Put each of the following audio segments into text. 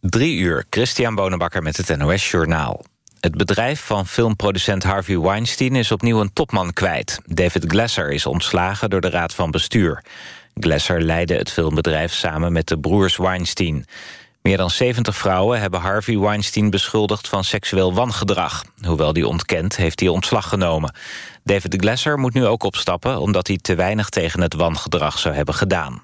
Drie uur, Christian Bonenbakker met het NOS Journaal. Het bedrijf van filmproducent Harvey Weinstein is opnieuw een topman kwijt. David Glasser is ontslagen door de raad van bestuur. Glasser leidde het filmbedrijf samen met de broers Weinstein. Meer dan 70 vrouwen hebben Harvey Weinstein beschuldigd van seksueel wangedrag. Hoewel die ontkent, heeft hij ontslag genomen. David Glasser moet nu ook opstappen... omdat hij te weinig tegen het wangedrag zou hebben gedaan.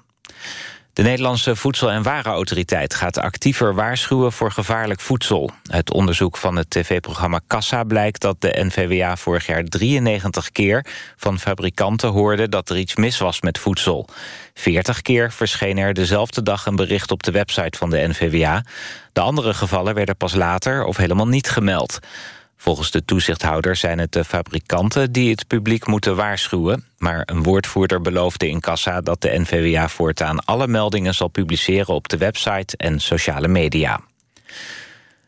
De Nederlandse Voedsel- en Warenautoriteit gaat actiever waarschuwen voor gevaarlijk voedsel. Uit onderzoek van het tv-programma Kassa blijkt dat de NVWA vorig jaar 93 keer van fabrikanten hoorde dat er iets mis was met voedsel. 40 keer verscheen er dezelfde dag een bericht op de website van de NVWA. De andere gevallen werden pas later of helemaal niet gemeld. Volgens de toezichthouder zijn het de fabrikanten die het publiek moeten waarschuwen. Maar een woordvoerder beloofde in Kassa dat de NVWA voortaan alle meldingen zal publiceren op de website en sociale media.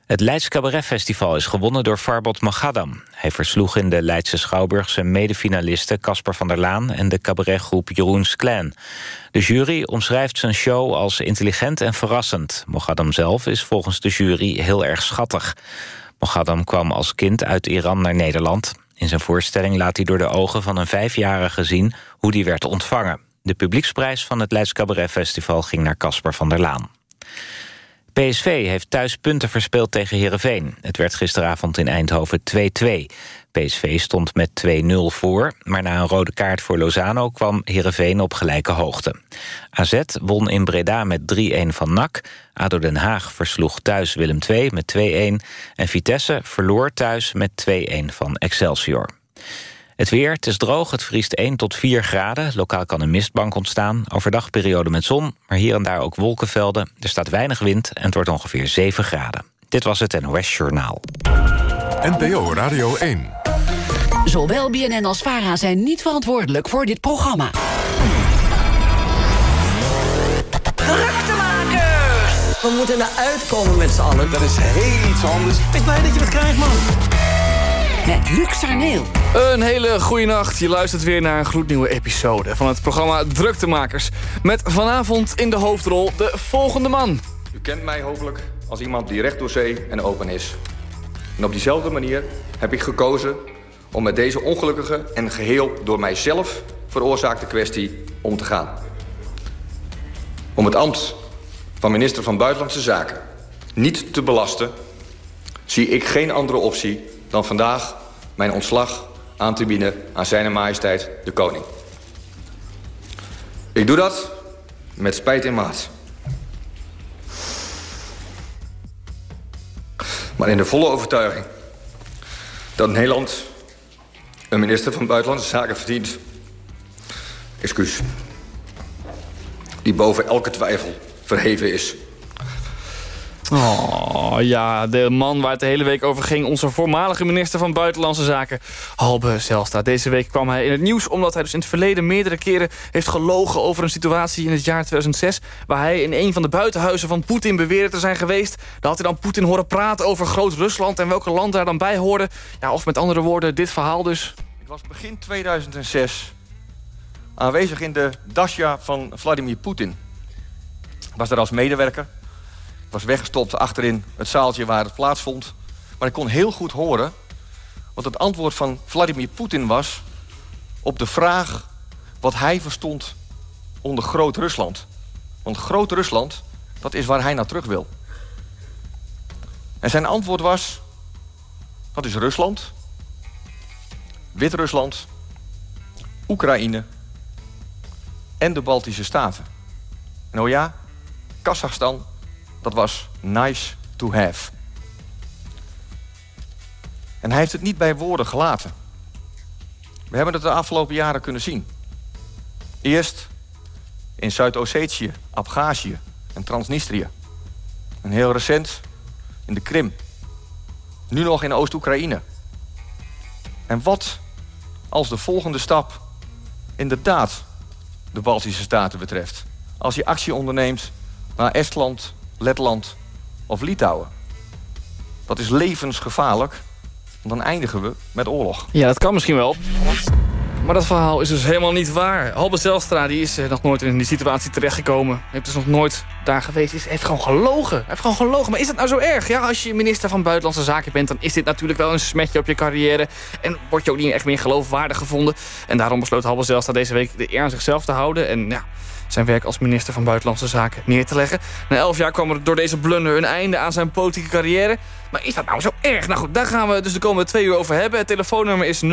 Het Leids Cabaret Festival is gewonnen door Farbod Magadam. Hij versloeg in de Leidse Schouwburg zijn medefinalisten Casper van der Laan en de cabaretgroep Jeroens Clan. De jury omschrijft zijn show als intelligent en verrassend. Mogadam zelf is volgens de jury heel erg schattig. Mogadam kwam als kind uit Iran naar Nederland. In zijn voorstelling laat hij door de ogen van een vijfjarige zien... hoe die werd ontvangen. De publieksprijs van het Leids Cabaret Festival ging naar Casper van der Laan. PSV heeft thuis punten verspeeld tegen Heerenveen. Het werd gisteravond in Eindhoven 2-2. PSV stond met 2-0 voor, maar na een rode kaart voor Lozano... kwam Heerenveen op gelijke hoogte. AZ won in Breda met 3-1 van NAC. ADO Den Haag versloeg thuis Willem II met 2-1... en Vitesse verloor thuis met 2-1 van Excelsior. Het weer, het is droog, het vriest 1 tot 4 graden. Lokaal kan een mistbank ontstaan. Overdag periode met zon, maar hier en daar ook wolkenvelden. Er staat weinig wind en het wordt ongeveer 7 graden. Dit was het NOS Journaal. NPO Radio 1. Zowel BNN als VARA zijn niet verantwoordelijk voor dit programma. Druktemakers! We moeten eruit komen met z'n allen. Dat is heel iets anders. Ik blij dat je het krijgt, man. Met Luc Sarneel. Een hele goede nacht. Je luistert weer naar een gloednieuwe episode van het programma Druktemakers. Met vanavond in de hoofdrol de volgende man. U kent mij hopelijk als iemand die recht door zee en open is. En op diezelfde manier heb ik gekozen om met deze ongelukkige en geheel door mijzelf veroorzaakte kwestie om te gaan. Om het ambt van minister van Buitenlandse Zaken niet te belasten... zie ik geen andere optie dan vandaag mijn ontslag aan te bieden aan zijn majesteit de koning. Ik doe dat met spijt in maat. Maar in de volle overtuiging dat Nederland een minister van Buitenlandse Zaken verdient. Excuus. Die boven elke twijfel verheven is. Oh ja, de man waar het de hele week over ging... onze voormalige minister van Buitenlandse Zaken, Halbe Zelstra. Deze week kwam hij in het nieuws omdat hij dus in het verleden... meerdere keren heeft gelogen over een situatie in het jaar 2006... waar hij in een van de buitenhuizen van Poetin beweerde te zijn geweest. Daar had hij dan Poetin horen praten over Groot-Rusland... en welke land daar dan bij hoorde. Ja, of met andere woorden, dit verhaal dus. Ik was begin 2006 aanwezig in de Dasha van Vladimir Poetin. Ik was daar als medewerker was weggestopt achterin het zaaltje waar het plaatsvond. Maar ik kon heel goed horen wat het antwoord van Vladimir Poetin was... op de vraag wat hij verstond onder Groot-Rusland. Want Groot-Rusland, dat is waar hij naar terug wil. En zijn antwoord was... dat is Rusland, Wit-Rusland, Oekraïne en de Baltische Staten. En oh ja, Kazachstan dat was nice to have. En hij heeft het niet bij woorden gelaten. We hebben het de afgelopen jaren kunnen zien. Eerst in Zuid-Ossetië, Abhazie en Transnistrië. En heel recent in de Krim. Nu nog in Oost-Oekraïne. En wat als de volgende stap inderdaad de Baltische Staten betreft? Als je actie onderneemt naar Estland, Letland of Litouwen. Dat is levensgevaarlijk. Dan eindigen we met oorlog. Ja, dat kan misschien wel. Maar dat verhaal is dus helemaal niet waar. Halbe Zelstra die is eh, nog nooit in die situatie terechtgekomen. Heeft dus nog nooit daar geweest. Is, heeft gewoon gelogen. Hij heeft gewoon gelogen. Maar is dat nou zo erg? Ja, als je minister van Buitenlandse Zaken bent... dan is dit natuurlijk wel een smetje op je carrière. En word je ook niet echt meer geloofwaardig gevonden. En daarom besloot Halbe Zelstra deze week de eer aan zichzelf te houden. En ja, zijn werk als minister van Buitenlandse Zaken neer te leggen. Na elf jaar kwam er door deze blunder een einde aan zijn politieke carrière. Maar is dat nou zo erg? Nou goed, daar gaan we dus de komende twee uur over hebben. Het telefoonnummer is 0800-1121.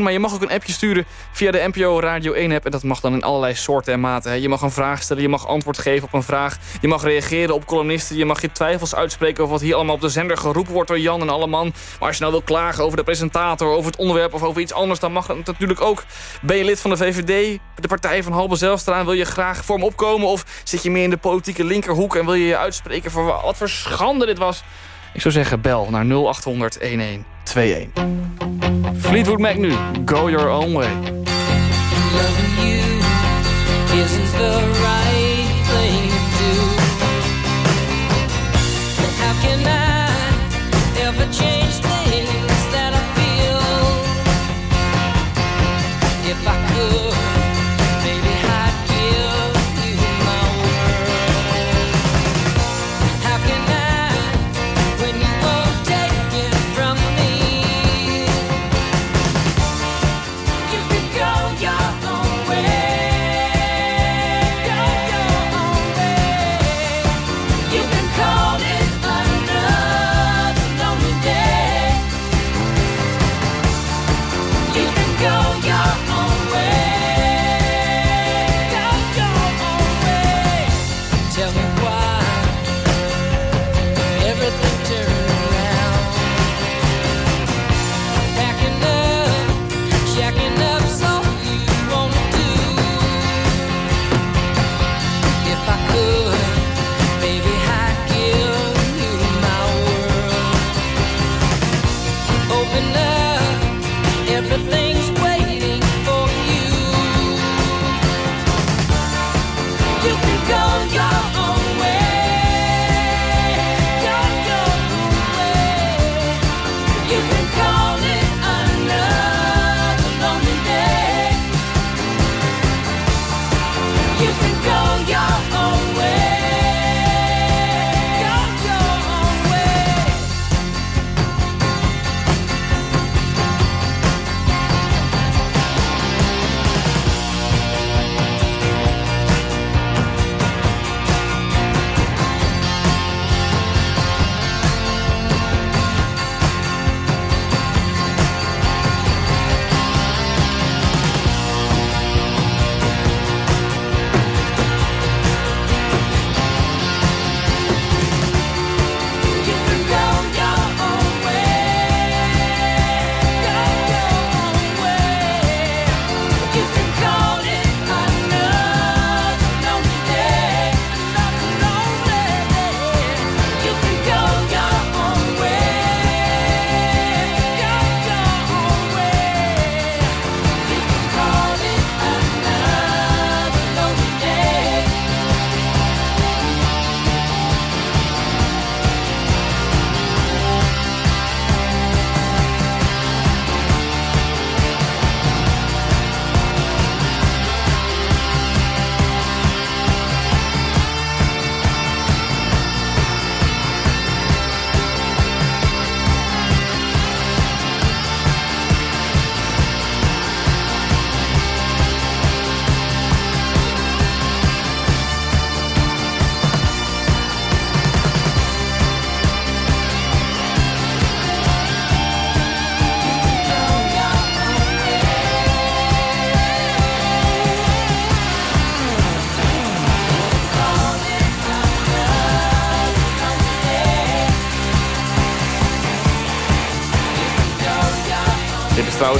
Maar je mag ook een appje sturen via de NPO Radio 1 app. En dat mag dan in allerlei soorten en maten. Je mag een vraag stellen, je mag antwoord geven op een vraag. Je mag reageren op columnisten. Je mag je twijfels uitspreken over wat hier allemaal op de zender geroepen wordt door Jan en Alleman. Maar als je nou wil klagen over de presentator, over het onderwerp of over iets anders... dan mag dat natuurlijk ook. Ben je lid van de VVD, de partij van Halbe Zijlstra... en wil je graag voor hem opkomen? Of zit je meer in de politieke linkerhoek en wil je je uitspreken... voor wat voor schande dit was? Ik zou zeggen, bel naar 0800 1121. Fleetwood Mac nu, go your own way. Loving you isn't the right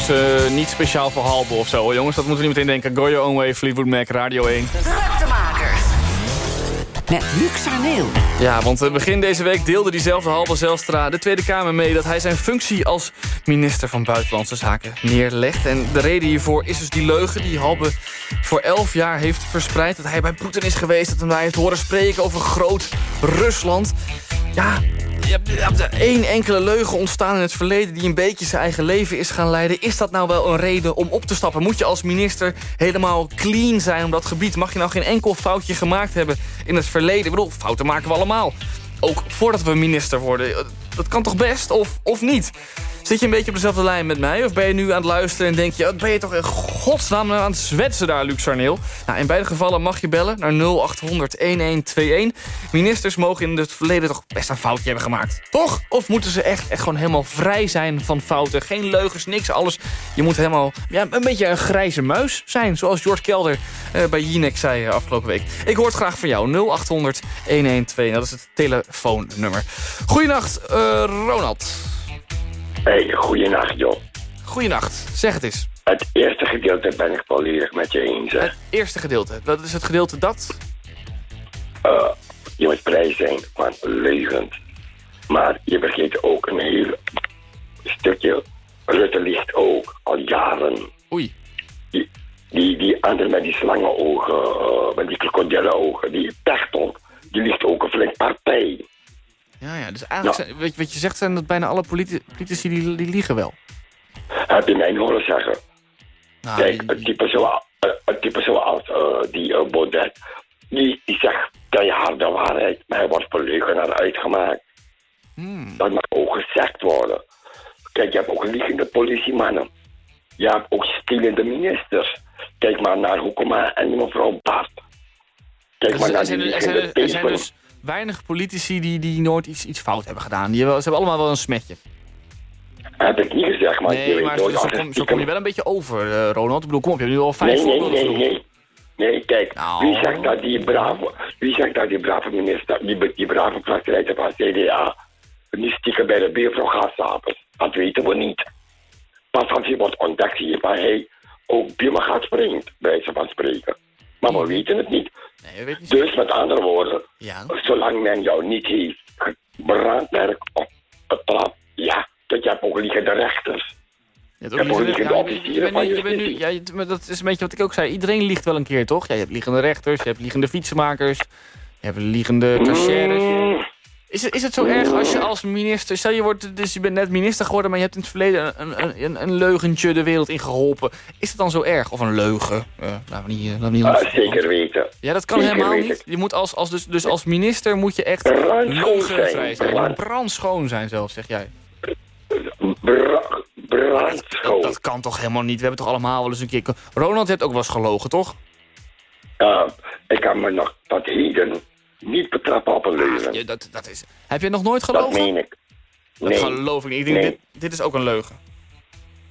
trouwens eh, niet speciaal voor Halbe of zo, hoor, jongens. Dat moeten we niet meteen denken. Go your own way, Fleetwood Mac, Radio 1. Druktemakers. Met Luc Sarneel. Ja, want eh, begin deze week deelde diezelfde Halbe Zelstra de Tweede Kamer mee... dat hij zijn functie als minister van Buitenlandse Zaken neerlegt. En de reden hiervoor is dus die leugen die Halbe voor elf jaar heeft verspreid. Dat hij bij Poetin is geweest, dat hij heeft horen spreken over groot Rusland. Ja, hebt één enkele leugen ontstaan in het verleden... die een beetje zijn eigen leven is gaan leiden. Is dat nou wel een reden om op te stappen? Moet je als minister helemaal clean zijn op dat gebied? Mag je nou geen enkel foutje gemaakt hebben in het verleden? Ik bedoel, fouten maken we allemaal. Ook voordat we minister worden. Dat kan toch best, of, of niet? Zit je een beetje op dezelfde lijn met mij? Of ben je nu aan het luisteren en denk je... wat ben je toch in godsnaam aan het zwetsen daar, Luc Sarneel? Nou, in beide gevallen mag je bellen naar 0800-1121. Ministers mogen in het verleden toch best een foutje hebben gemaakt. Toch? Of moeten ze echt, echt gewoon helemaal vrij zijn van fouten? Geen leugens, niks, alles. Je moet helemaal ja, een beetje een grijze muis zijn. Zoals Jort Kelder eh, bij Jinek zei eh, afgelopen week. Ik hoor het graag van jou. 0800-1121. Dat is het telefoonnummer. Goedenacht, eh, Ronald. Hey, goeienacht joh. Goedenacht, zeg het eens. Het eerste gedeelte ben ik volledig met je eens. Hè. Het eerste gedeelte. Wat is het gedeelte dat? Eh, je moet vrij zijn van leugens. Maar je vergeet ook een heel stukje. Rutte ligt ook al jaren. Oei. Die, die, die andere met die slangenogen, uh, met die krokodillenogen, die Pechtold, die ligt ook een flink partij. Ja, ja. Dus eigenlijk, zijn- weet je, wat je zegt, zijn dat bijna alle politi- politici die, die liegen wel. Heb je mij horen zeggen? Nou, Kijk, die- een type, zo, eh, een type zoals eh, die uh, Baudet, die, die zegt keihard de waarheid, maar hij wordt voor leugenaar uitgemaakt. Hmm. Dat mag ook gezegd worden. Kijk, je hebt ook liegende politiemannen. Je hebt ook stilende ministers. Kijk maar naar Hoekema en mevrouw Bart. Kijk maar naar zijn, die zijn, liegende zijn dus weinig politici die, die nooit iets, iets fout hebben gedaan. Die hebben, ze hebben allemaal wel een smetje. Heb ik niet gezegd, maar Nee, maar nooit zo, kom, zo kom je wel een beetje over, eh, Ronald. Ik bedoel, kom op, je hebt nu al vijf Nee, nee, voorbeelden nee, nee. Nee, kijk, Nou. wie zegt dat die brave, wie zegt dat die brave minister, die, die brave fractieleider van CDA, niet stiekem bij de buurvrouw gaat slapen? Dat weten we niet. Pas als wordt ontdekt, je van hij ook buurman gaat springen, bij ze van spreken. Maar we weten het niet. Nee, je weet niet. Dus met andere woorden, Ja. zolang men jou niet heeft brandmerk op het trap, ja, dat je hebt ook liggende rechters. Je, hebt Ja, ook liegende- je- officieren van je nu- ja, maar dat is een beetje wat ik ook zei. Iedereen liegt wel een keer, toch? Ja, je hebt liegende rechters, je hebt liegende fietsenmakers, je hebt liegende cashiers. Mm, Is het, is het zo erg als je als minister... Stel je, wordt, dus je bent net minister geworden... maar je hebt in het verleden een, een, een, leugentje de wereld in geholpen. Is het dan zo erg? Of een leugen? Eh laten we niet... eh, Laten we niet ah, zeker weten. Ja, dat kan Zeker helemaal niet. Je moet als, als, dus, dus als minister moet je echt Brandschoon zijn. brandschoon zijn zelf, zeg jij. Bra brandschoon. Dat kan toch helemaal niet? We hebben toch allemaal wel eens een keer... Ronald, je hebt ook wel eens gelogen, toch? Uh, ik kan me nog tot heden niet betrappen op een leugen. Ja, dat, dat is... Heb je nog nooit dat gelogen? meen ik. Dat Nee, geloof ik niet. Ik denk, Nee. dit, dit is ook een leugen.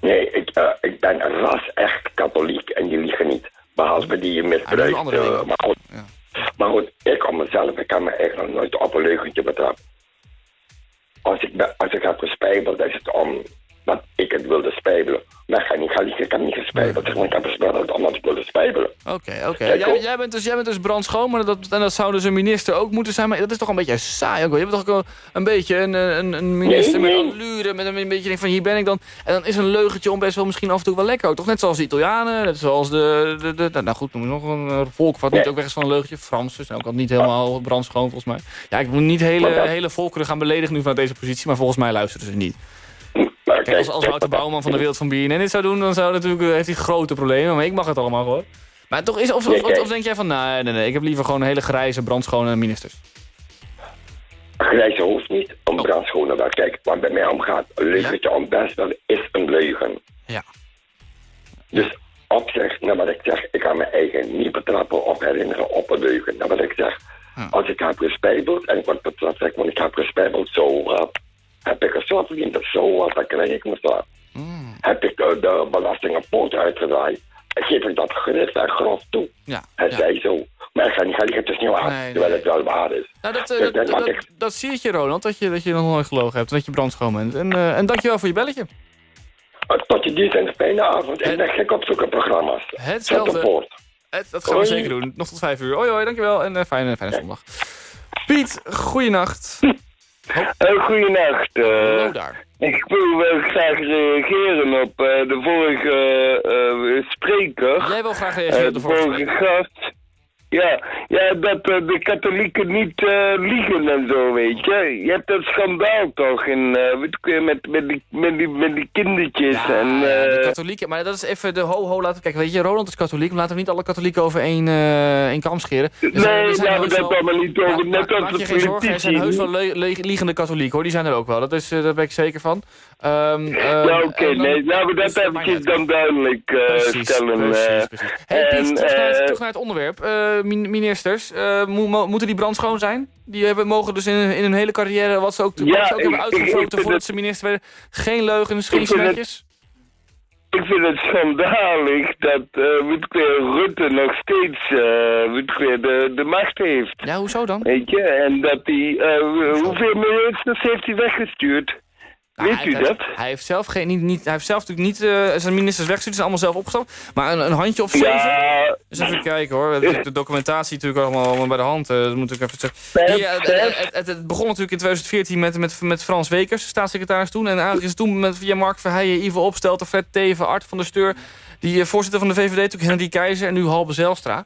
nee ik, eh, ik ben ras echt katholiek en die liegen niet. Behalve die je Ah, dat is misbruikt. een andere eh, maar, goed, Ja. maar goed, ik om mezelf, ik kan me echt nog nooit op een leugentje betrappen. Als ik, als ik heb gespijbeld, is het om dat ik het wilde spijbelen. Maar ik ga niet gaan ik heb niet gespijbeld. maar Ik heb gespijbeld omdat ik wilde spijbelen. Oké, oké. Kijk, Jij, jij, bent dus, jij bent dus brandschoon, maar dat, en dat zou dus een minister ook moeten zijn. Maar dat is toch een beetje saai ook wel. Je bent toch ook een, een beetje een, een, een minister Nee, nee. met allure, met een, een beetje denk van hier ben ik dan. En dan is een leugentje om best wel misschien af en toe wel lekker ook. Toch net zoals de Italianen, net zoals de... de, de, de- nou goed, noem nog een volk wat niet ook weg is van een leugentje. Fransen zijn ook al niet helemaal brandschoon volgens mij. Ja, ik moet niet hele, Maar hele volkeren gaan beledigen nu vanuit deze positie, maar volgens mij luisteren ze niet. Kijk, als, als Wouter Bouwman van de wereld van BNN dit zou doen, dan zou natuurlijk, eh, heeft hij grote problemen. Maar ik mag het allemaal hoor. Maar toch is, of, denk jij van, nee, nee, nee, ik heb liever gewoon hele grijze, brandschone ministers. Grijze hoeft niet om brandschone wel. Kijk, wat bij mij omgaat, een leugentje om best wel is een leugen. Ja. Dus op zich, naar wat ik zeg, ik kan mijn eigen niet betrappen of herinneren op een leugen. Naar wat ik zeg, als ik heb gespijbeld en ik word betrapt, zeg ik, want ik heb gespijbeld, zo. Heb ik een soort verdiend, zo wat, dan krijg ik me straf. Mm. Heb ik de, de belastingen poot uitgedraaid, dan geef ik dat gericht en grof toe. Ja, Het ja. zij zo. Maar ik ga niet liggen, het is niet waar, Nee, terwijl nee. het wel waar is. Nou, dat, eh, Dus dat, denk dat, dat, ik- dat zie je, Ronald, dat je, dat je nog nooit gelogen hebt. Dat je brandschoon bent. En, eh, en dankjewel voor je belletje. Uh, Tot je dienst en een fijne avond. Het- Ik ben gek op zoeken programma's. Hetzelfde. Zet de poort. Eh, dat gaan we Hoi. zeker doen. Nog tot vijf uur. Hoi, hoi, dankjewel. En fijne, fijne zondag. Piet, goeienacht. Goedenacht. eh. Hallo daar. ik wil wel graag reageren op eh, de vorige eh, spreker. Jij wil graag reageren op de vorige gast. Ja, ja dat eh, de katholieken niet eh, liegen en zo, weet je. Je hebt dat schandaal toch in, weer, met, met, die, met, die, met die kindertjes Ja, en... ja, de katholieken. Maar dat is even de ho-ho laten kijken. Weet je, Roland is katholiek. Maar laten we niet alle katholieken over één, één kam scheren. Er er nee, laten we dat allemaal niet over. Net maak- de je geen zorgen, er zijn heus wel liegende katholieken hoor. Die zijn er ook wel. Dat is, daar ben ik zeker van. Ehm, ehm, Ja, oké, nee, laten we dus dat eventjes niet uit. dan duidelijk Precies, stellen. precies, precies. Hey, En, terug, naar het, terug naar het onderwerp. Eh, min- ministers, eh, mo- mo- moeten die brandschoon zijn? Die hebben, mogen dus in, in hun hele carrière, wat ze ook, Ja, wat ze ook ik- hebben voordat ze minister werden. Geen leugens, geen Ik vind het- smetjes. Ik vind het schandalig dat uh, Rutte nog steeds weer, de, de macht heeft. Ja, hoezo dan? Weet je, en dat hij... eh, hoeveel ministers heeft hij weggestuurd? Nou, hij, u dat? Hij heeft zelf, geen, niet, niet, hij heeft zelf natuurlijk niet eh, zijn ministers weggestuurd. Ze zijn allemaal zelf opgestapt. Maar een, een handje of zeven. Ja, Dus even kijken hoor. We hebben De documentatie natuurlijk allemaal, allemaal bij de hand. eh, dat moet ik even zeggen. Die, eh, het, het, begon natuurlijk in 2014 met, met, met Frans Wekers, staatssecretaris toen. En eigenlijk is het toen met, via Mark Verheijen, Ivo Opstelten, Fred Teven, Art van der Steur. Die voorzitter van de VVD, natuurlijk Henry Keizer en nu Halbe Zijlstra.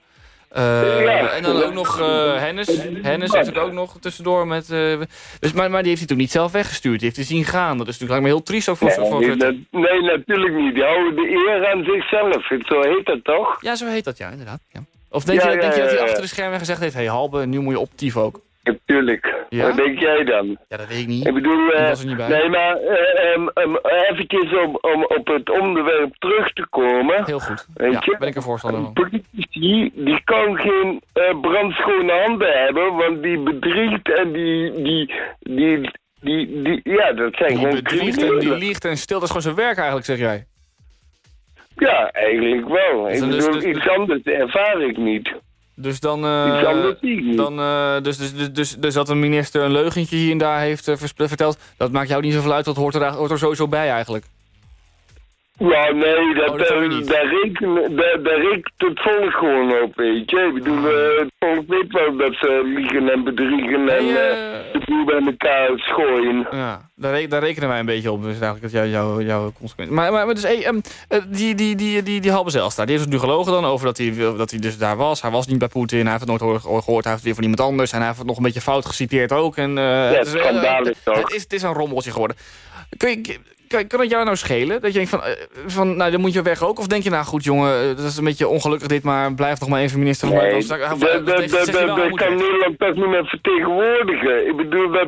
Eh. En dan ook nog eh, Hennis. Hennis heeft het ook nog tussendoor met... eh, dus, maar, maar die heeft hij toen niet zelf weggestuurd. Die heeft hij zien gaan. Dat is natuurlijk lijkt me heel triest ook voor, voor nee, Rutte. dat- nee, natuurlijk niet. Die houden de eer aan zichzelf. Zo heet dat toch? Ja, zo heet dat, ja, inderdaad. Ja. Of denk, Ja, je, ja, denk je dat hij achter de schermen gezegd heeft... Hé, hey, Halbe, nu moet je optief ook. Natuurlijk. Ja? Wat denk jij dan? Ja, dat weet ik niet. Ik bedoel, eh, was er niet bij. nee, maar eh, um, um, eventjes om, om op het onderwerp terug te komen. Heel goed. Weet Ja, je? ben ik een voorstander van. Politici, die kan geen eh, brandschone handen hebben, want die bedriegt en die, die, die, die, die, ja, dat zijn Die gewoon bedriegt en die liegt en stil. Dat is gewoon zijn werk eigenlijk, zeg jij. Ja, eigenlijk wel. Dus ik dan- dus- bedoel, dus- iets anders ervaar ik niet. Dus dan... eh, dan eh, dus, dus, dus, dus, dus dat een minister een leugentje hier en daar heeft eh, verteld... dat maakt jou niet zoveel uit, dat hoort er, hoort er sowieso bij eigenlijk. Ja, nee, dat, Oh, dat eh, daar, rekenen, daar, daar rekent het volk gewoon op, weet je. Ik bedoel, Ah. eh, het volk weet wel dat ze liegen en bedriegen en de boel bij elkaar schooien. Ja, daar, re- daar rekenen wij een beetje op. Dus eigenlijk dat jou, jou, jouw consequentie. Maar, maar, maar dus, hey, ehm, eh, die, die, die, die, die Halbe Zijlstra, die heeft het nu gelogen dan over dat hij, dat hij dus daar was. Hij was niet bij Poetin, hij heeft het nooit hoor- gehoord, hij heeft het weer van iemand anders. En hij heeft het nog een beetje fout geciteerd ook. En, eh, het, is, het, is, het is een rommeltje geworden. Kun je, kan, kan het jou nou schelen? Dat je denkt van, eh, van, nou dan moet je weg ook? Of denk je, nou goed jongen, eh, dat is een beetje ongelukkig dit, maar blijf nog maar even minister van Nee, Buitenlandse Zaken. dat kan? Nederland toch niet meer vertegenwoordigen. Ik bedoel, dat,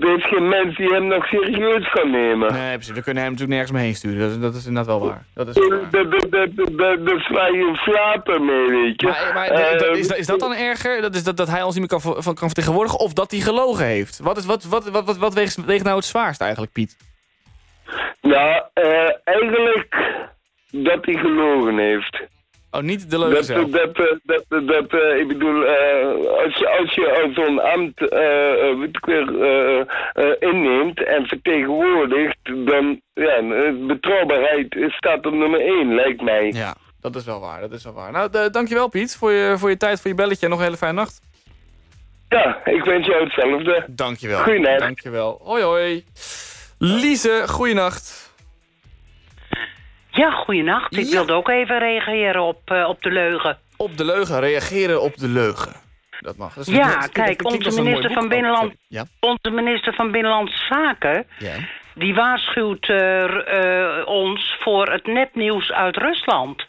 er is geen mens die hem nog serieus kan nemen. Nee, precies. We kunnen hem natuurlijk nergens mee heen sturen. Dat, is- dat is inderdaad wel waar. Dat is. Daar sla je een mee, weet je. Maar, maar Eh, dat- is, dat- is dat dan erger? Dat, is dat, dat hij ons niet meer kan, kan vertegenwoordigen? Of dat hij gelogen heeft? Wat, is, wat, wat, wat, wat, wat weegt nou het zwaarst eigenlijk, Piet? Nou, eh, eigenlijk dat hij gelogen heeft. Oh, niet de leugen Dat, zelf. dat, dat, dat, dat, dat, eh, ik bedoel, eh, als je, als je al zo'n ambt eh, eh, weet ik weer, eh, eh, inneemt en vertegenwoordigt, dan, ja, eh, betrouwbaarheid staat op nummer één, lijkt mij. Ja, dat is wel waar. Dat is wel waar. Nou, dankjewel Piet voor je, voor je tijd, voor je belletje en nog een hele fijne nacht. Ja, ik wens jou hetzelfde. Dankjewel. Goeienacht. Dankjewel. Hoi hoi. Lise, goeienacht. Ja, goeienacht. Ik Ja. wilde ook even reageren op, eh, op de leugen. Op de leugen, reageren op de leugen. Dat mag. Dat Ja, kijk, onze minister van Binnenland-. Ja. Onze minister van Binnenlandse Zaken... ja. die waarschuwt eh, eh, ons voor het nepnieuws uit Rusland.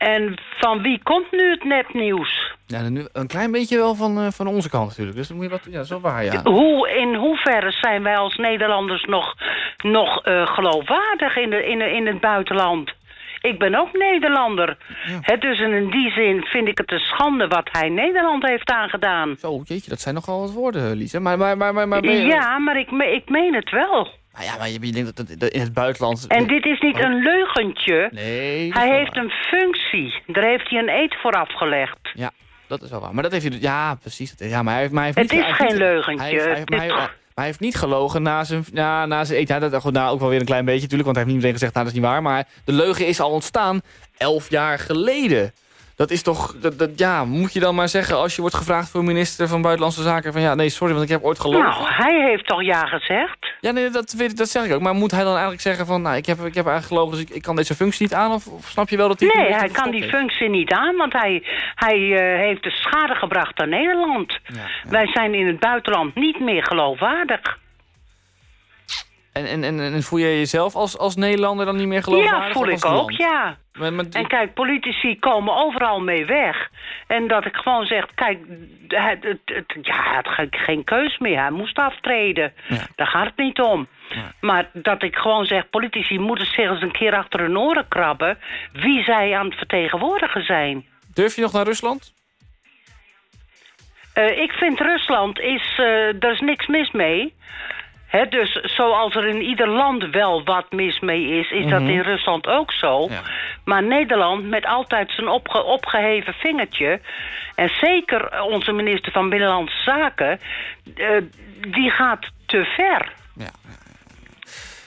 Ja. En van wie komt nu het nepnieuws? Ja, nu een klein beetje wel van, eh, van onze kant natuurlijk. Dus dan moet je wat, ja, wel waar, ja. Hoe, in hoeverre zijn wij als Nederlanders nog, nog eh, geloofwaardig in, de, in, de, in het buitenland? Ik ben ook Nederlander. Hè, dus in die zin vind ik het een schande wat hij Nederland heeft aangedaan. Zo, jeetje, dat zijn nogal wat woorden, Lise. Maar, maar, maar, maar, maar je... Ja, maar ik, me- ik meen het wel. Nou ja, maar je, je denkt dat het in het buitenland... En dit is niet een leugentje. Nee, Hij heeft waar. een functie. Daar heeft hij een eed voor afgelegd. Ja, dat is wel waar. Maar dat heeft hij... Ja, precies. Ja, maar hij heeft, maar hij heeft Het niet... is geen niet- leugentje. Hij heeft, hij, maar, maar heeft niet gelogen na zijn... Ja, na zijn eten. Ja, dat goed, nou, ook wel weer een klein beetje natuurlijk. Want hij heeft niet meteen gezegd, nou, dat is niet waar. Maar de leugen is al ontstaan elf jaar geleden. Dat is toch... Dat, dat, ja, moet je dan maar zeggen als je wordt gevraagd voor minister van Buitenlandse Zaken... van ja, nee, sorry, want ik heb ooit gelogen. Nou, hij heeft toch ja gezegd? Ja, nee, dat, weet dat zeg ik ook. Maar moet hij dan eigenlijk zeggen van... Nou, ik heb, ik heb eigenlijk gelogen, dus ik, ik kan deze functie niet aan? Of, of snap je wel dat hij... Nee, hij kan die functie niet aan, want hij, hij eh, heeft de schade gebracht aan Nederland. Wij zijn in het buitenland niet meer geloofwaardig. En, en, en, en voel je jezelf als, als Nederlander dan niet meer geloofwaardig? Ja, voel ik land? ook, ja. Maar, maar, En kijk, politici komen overal mee weg. En dat ik gewoon zeg, kijk, het, het, het- ja, hij had ge- geen keus meer. Hij moest aftreden. Daar gaat het niet om. Maar dat ik gewoon zeg, politici moeten zich eens een keer achter hun oren krabben... wie zij aan het vertegenwoordigen zijn. Durf je nog naar Rusland? Eh, ik vind Rusland, is, eh daar is niks mis mee. Dus zoals er in ieder land wel wat mis mee is... is dat Mhm. in Rusland ook zo. Maar Nederland met altijd zijn opge- opgeheven vingertje... en zeker onze minister van Binnenlandse Zaken... eh, die gaat te ver.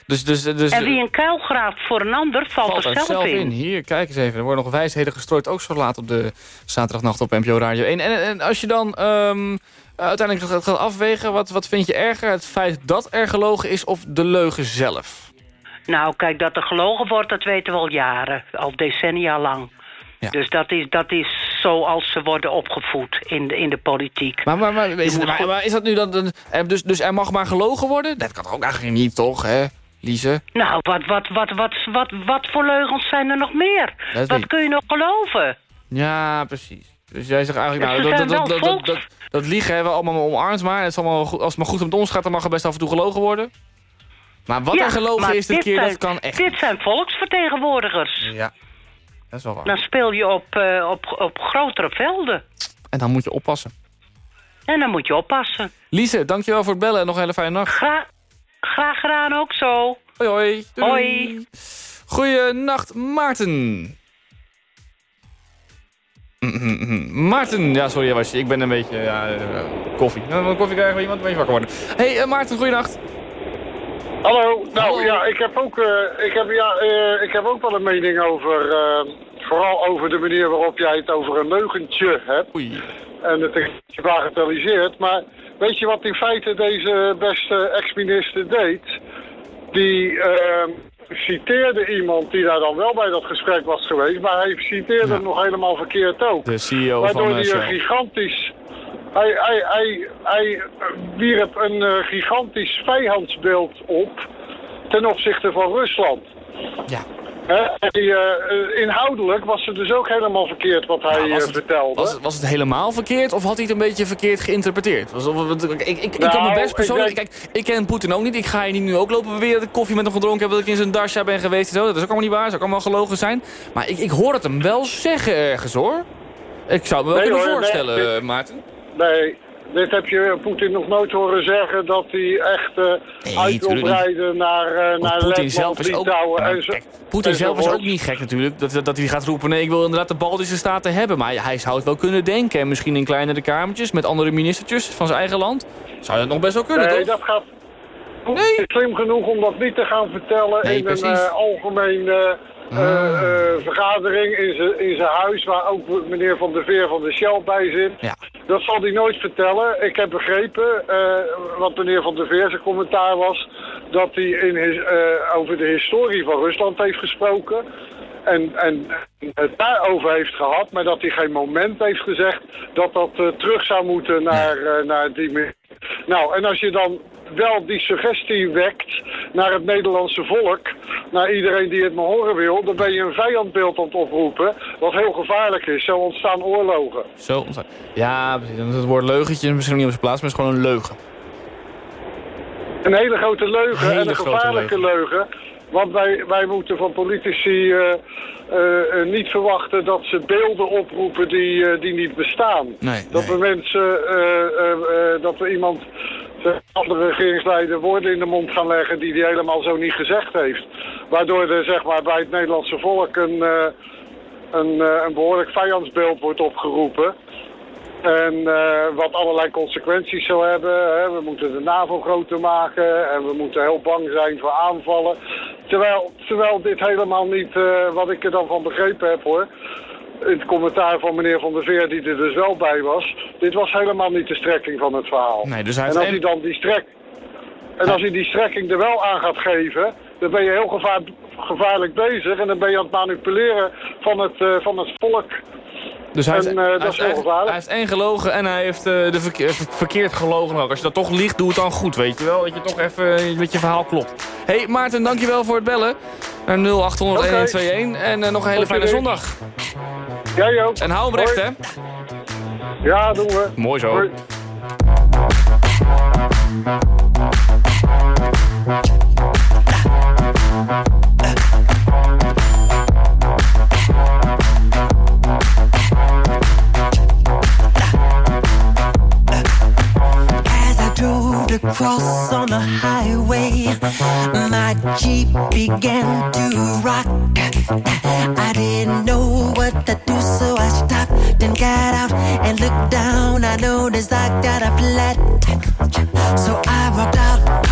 Dus, dus, dus, en wie een kuil graaft voor een ander, valt, valt er zelf, in. Hier, kijk eens even. Er worden nog wijsheden gestrooid, ook zo laat op de zaterdagnacht op NPO Radio 1. En, en als je dan ehm, uiteindelijk gaat, gaat afwegen, wat, wat vind je erger? Het feit dat er gelogen is of de leugen zelf? Nou, kijk, dat er gelogen wordt, dat weten we al jaren. Al decennia lang. Dus dat is, dat is zoals ze worden opgevoed in de, in de politiek. Maar, maar, maar, is, maar, maar dat nu dan... eh, dus, dus er mag maar gelogen worden? Dat kan toch ook eigenlijk niet, toch, hè, Lize? Nou, wat, wat, wat, wat, wat, wat voor leugens zijn er nog meer? Dat wat kun je nog geloven? Ja, precies. Dus jij zegt eigenlijk, nou, dat, dat, dat, dat, liegen hebben we allemaal omarmd maar. Het is allemaal goed, als het maar goed met ons gaat, dan mag er best af en toe gelogen worden. Maar wat Ja, er gelogen is dit keer, zijn- dat kan echt Dit zijn volksvertegenwoordigers. Ja, dat is wel waar. Dan speel je op, eh, op, op grotere velden. En dan moet je oppassen. En dan moet je oppassen. Lise, dankjewel voor het bellen en nog een hele fijne nacht. Gra graag gedaan ook zo. Hoi, hoi. Doei, Hoi. Goeienacht, Maarten. Maarten, ja sorry, was je. ik ben een beetje, ja, eh, koffie. Nou, koffie krijgen we iemand, een beetje wakker worden. hey, eh, Maarten, goeienacht. Hallo, nou ja, ik heb ook, eh, ik heb, ja, eh, ik heb ook wel een mening over, eh, vooral over de manier waarop jij het over een leugentje hebt. En het een beetje bagatelliseert. Maar weet je wat in feite deze beste ex-minister deed? Die eh, citeerde iemand die daar dan wel bij dat gesprek was geweest, maar hij citeerde hem nog helemaal verkeerd ook. De CEO Waardoor van eh, hij een Shell. gigantisch... Hij, hij, hij, hij eh, wierp een eh, gigantisch vijandsbeeld op ten opzichte van Rusland. Ja. Die, eh, eh, inhoudelijk was het dus ook helemaal verkeerd wat hij was eh, het- vertelde. Was, het- was het helemaal verkeerd of had hij het een beetje verkeerd geïnterpreteerd? Was, ik, ik, ik, ik kan me Nou, best persoonlijk... ik Kijk, ik ken Poetin ook niet. Ik ga je niet nu ook lopen beweren dat ik koffie met hem gedronken heb... dat ik in zijn dasha ben geweest en zo. Dat is ook allemaal niet waar. Dat zou ook allemaal gelogen zijn. Maar ik, ik hoor het hem wel zeggen ergens, hoor. Ik zou me wel Nee, kunnen hoor, voorstellen, Maarten. Nee, dit heb je Poetin nog nooit horen zeggen dat hij echt eh uit wil breiden naar, eh naar Poetin Letland, zelf is ook... Nou, kijk, Poetin zelf is ook niet gek natuurlijk. Dat, dat, dat hij gaat roepen, nee, ik wil inderdaad de Baltische Staten hebben. Maar hij zou het wel kunnen denken. En misschien in kleinere kamertjes met andere ministertjes van zijn eigen land. Zou dat nog best wel kunnen, Nee, toch? dat gaat... Is slim genoeg om dat niet te gaan vertellen Nee, in precies. een eh, algemeen eh, eh, eh, vergadering in zijn- huis, waar ook meneer Van der Veer van de Shell bij zit. Ja. Dat zal hij nooit vertellen. Ik heb begrepen, eh, wat meneer Van der Veer zijn commentaar was, dat hij in his- over de historie van Rusland heeft gesproken. En, en het daarover heeft gehad, maar dat hij geen moment heeft gezegd dat dat eh, terug zou moeten naar, eh, naar die. Nou, en als je dan wel die suggestie wekt naar het Nederlandse volk, naar iedereen die het maar horen wil, dan ben je een vijandbeeld aan het oproepen, wat heel gevaarlijk is. Zo ontstaan oorlogen. Zo ontstaan. Ja, het woord leugentje is misschien niet op zijn plaats, maar het is gewoon een leugen. Een hele grote leugen Hele en een gevaarlijke leugen. Want wij, wij moeten van politici eh, eh, eh, niet verwachten dat ze beelden oproepen die, die niet bestaan. Nee, dat we mensen, dat we iemand, andere regeringsleider woorden in de mond gaan leggen die die helemaal zo niet gezegd heeft. Waardoor er zeg maar bij het Nederlandse volk een, een, een behoorlijk vijandsbeeld wordt opgeroepen. En eh, wat allerlei consequenties zou hebben. Hè. We moeten de NAVO groter maken en we moeten heel bang zijn voor aanvallen. Terwijl, terwijl dit helemaal niet, eh, wat ik er dan van begrepen heb hoor, in het commentaar van meneer Van der Veer, die er dus wel bij was, dit was helemaal niet de strekking van het verhaal. Nee, dus hij en als hij dan die strek... En als hij die strekking er wel aan gaat geven, dan ben je heel gevaar, gevaarlijk bezig. En dan ben je aan het manipuleren van het, eh, van het volk. Dus hij, eh, e- heeft, hij, heeft, één gelogen en hij heeft eh, de verkeerd gelogen ook. Als je dat toch liegt, doe het dan goed, weet je wel. Dat je toch even met je verhaal klopt. Hé hey, Maarten, dankjewel voor het bellen. Naar 0800 okay. En eh, nog een hele fijne zondag. Ja, ook. En hou hem recht, hè. Ja, doen we. Mooi zo. to cross on the highway. My Jeep began to rock. I didn't know what to do, so I stopped and got out and looked down. I noticed I got a flat. So I walked out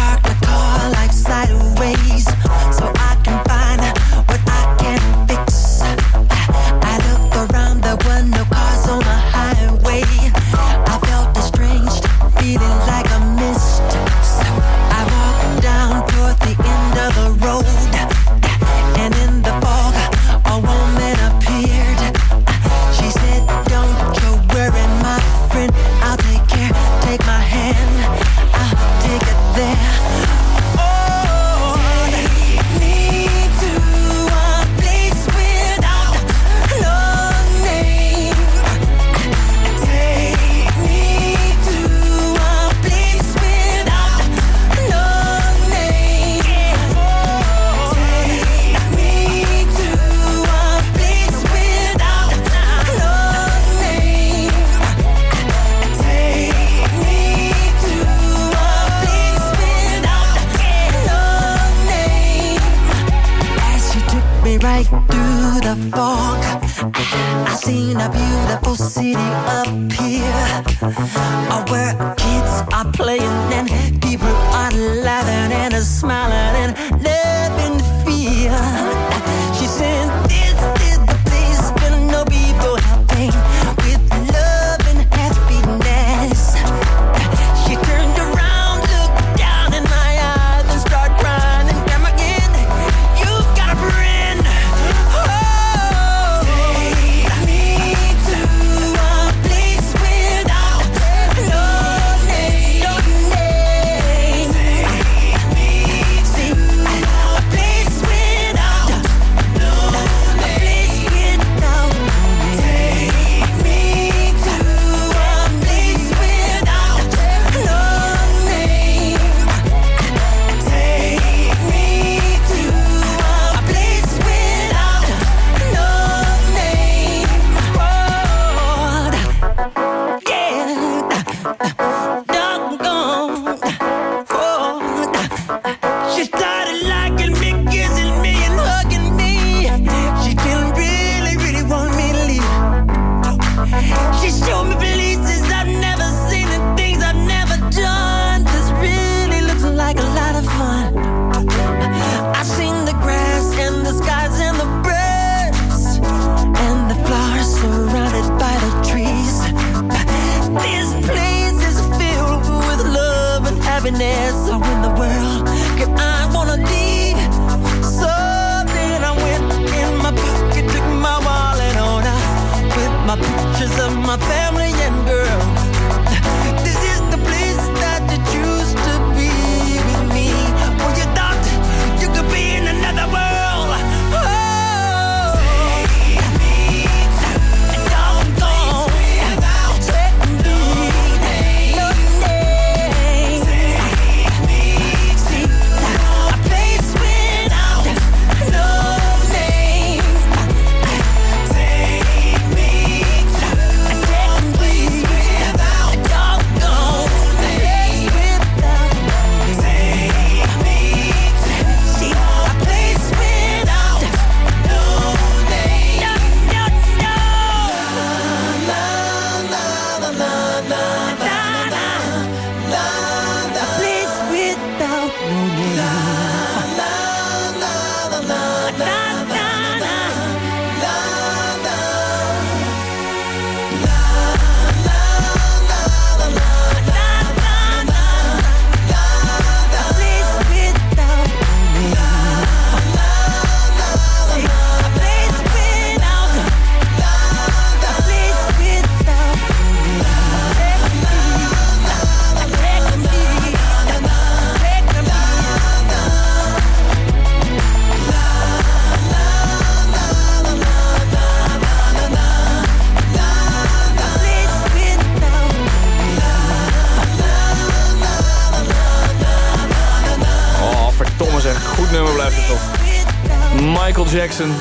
Michael Jackson.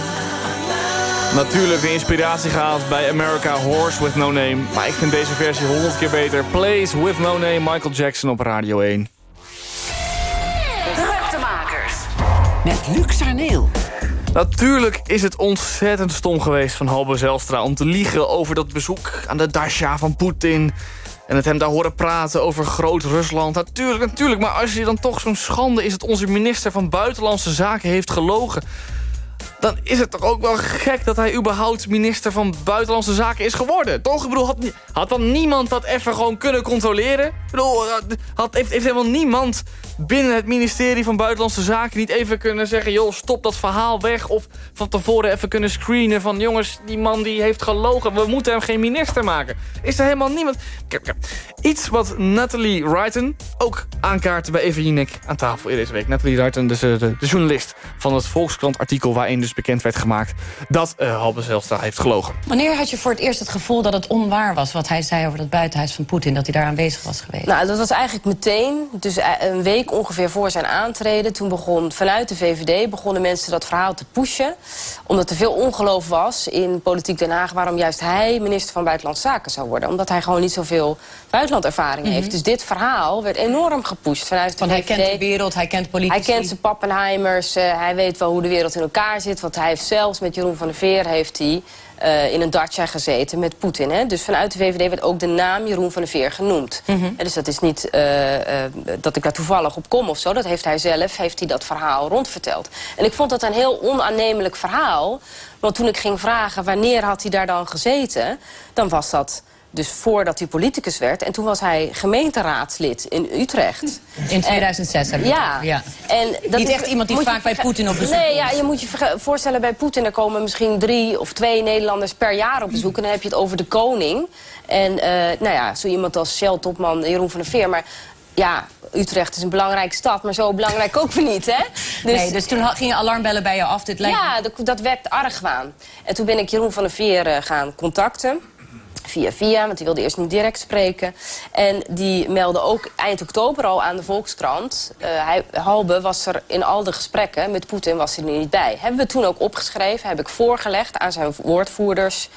Natuurlijk de inspiratie gehaald bij America Horse with No Name. Maar ik vind deze versie honderd keer beter. Place with No Name, Michael Jackson op Radio 1. Druktemakers. Met Sarneel. Natuurlijk is het ontzettend stom geweest van Halbe Zelstra... om te liegen over dat bezoek aan de Dasha van Poetin... en het hem daar horen praten over Groot-Rusland. Natuurlijk, natuurlijk, maar als je dan toch zo'n schande is... dat onze minister van Buitenlandse Zaken heeft gelogen... dan is het toch ook wel gek dat hij überhaupt minister van Buitenlandse Zaken is geworden. Toch? Ik bedoel, had, had dan niemand dat even gewoon kunnen controleren? Ik bedoel, eh, had, heeft, helemaal niemand binnen het ministerie van Buitenlandse Zaken niet even kunnen zeggen... joh, stop dat verhaal weg. Of van tevoren even kunnen screenen van... jongens, die man die heeft gelogen. We moeten hem geen minister maken. Is er helemaal niemand... Iets wat Natalie Wrighton ook aankaartte bij Eva aan tafel deze week. Natalie Wrighton, dus de, journalist van het Volkskrant-artikel... waarin dus bekend werd gemaakt dat eh Halbe Zijlstra heeft gelogen. Wanneer had je voor het eerst het gevoel dat het onwaar was... wat hij zei over dat buitenhuis van Poetin, dat hij daar aanwezig was geweest? Nou, dat was eigenlijk meteen, dus eh, een week ongeveer voor zijn aantreden. Toen begon vanuit de VVD begonnen mensen dat verhaal te pushen. Omdat er veel ongeloof was in politiek Den Haag... waarom juist hij minister van Buitenlandse Zaken zou worden. Omdat hij gewoon niet zoveel buitenlandervaring Mhm. heeft. Dus dit verhaal werd enorm gepusht vanuit de Want hij kent de wereld, hij kent politici. Hij kent zijn Pappenheimers, eh, hij weet wel hoe de wereld in elkaar zit. Want hij heeft zelfs met Jeroen van der Veer heeft hij, eh, in een dacha gezeten met Poetin. Hè? Dus vanuit de VVD werd ook de naam Jeroen van der Veer genoemd. Mhm. En dus dat is niet eh, eh, dat ik daar toevallig op kom of zo. Dat heeft hij zelf, heeft hij dat verhaal rondverteld. En ik vond dat een heel onaannemelijk verhaal. Want toen ik ging vragen wanneer had hij daar dan gezeten... dan was dat dus voordat hij politicus werd. En toen was hij gemeenteraadslid in Utrecht. In 2006 heb je Ja. En dat Niet is- echt iemand die je vaak bij Poetin op bezoek Nee, komt. ja, je moet je voorstellen bij Poetin... er komen misschien drie of twee Nederlanders per jaar op bezoek. En dan heb je het over de koning. En eh, nou ja, zo iemand als Shell-topman Jeroen van der Veer. Maar ja, Utrecht is een belangrijke stad, maar zo belangrijk ook weer niet, hè? Nee, dus toen gingen alarmbellen bij je af. Dit lijkt Ja, dat, dat werd argwaan. En toen ben ik Jeroen van der Veer eh, gaan contacten. Via via, want die wilde eerst niet direct spreken. En die meldde ook eind oktober al aan de Volkskrant. eh, hij, Halbe was er in al de gesprekken met Poetin was hij er niet bij. Hebben we toen ook opgeschreven, heb ik voorgelegd aan zijn woordvoerders.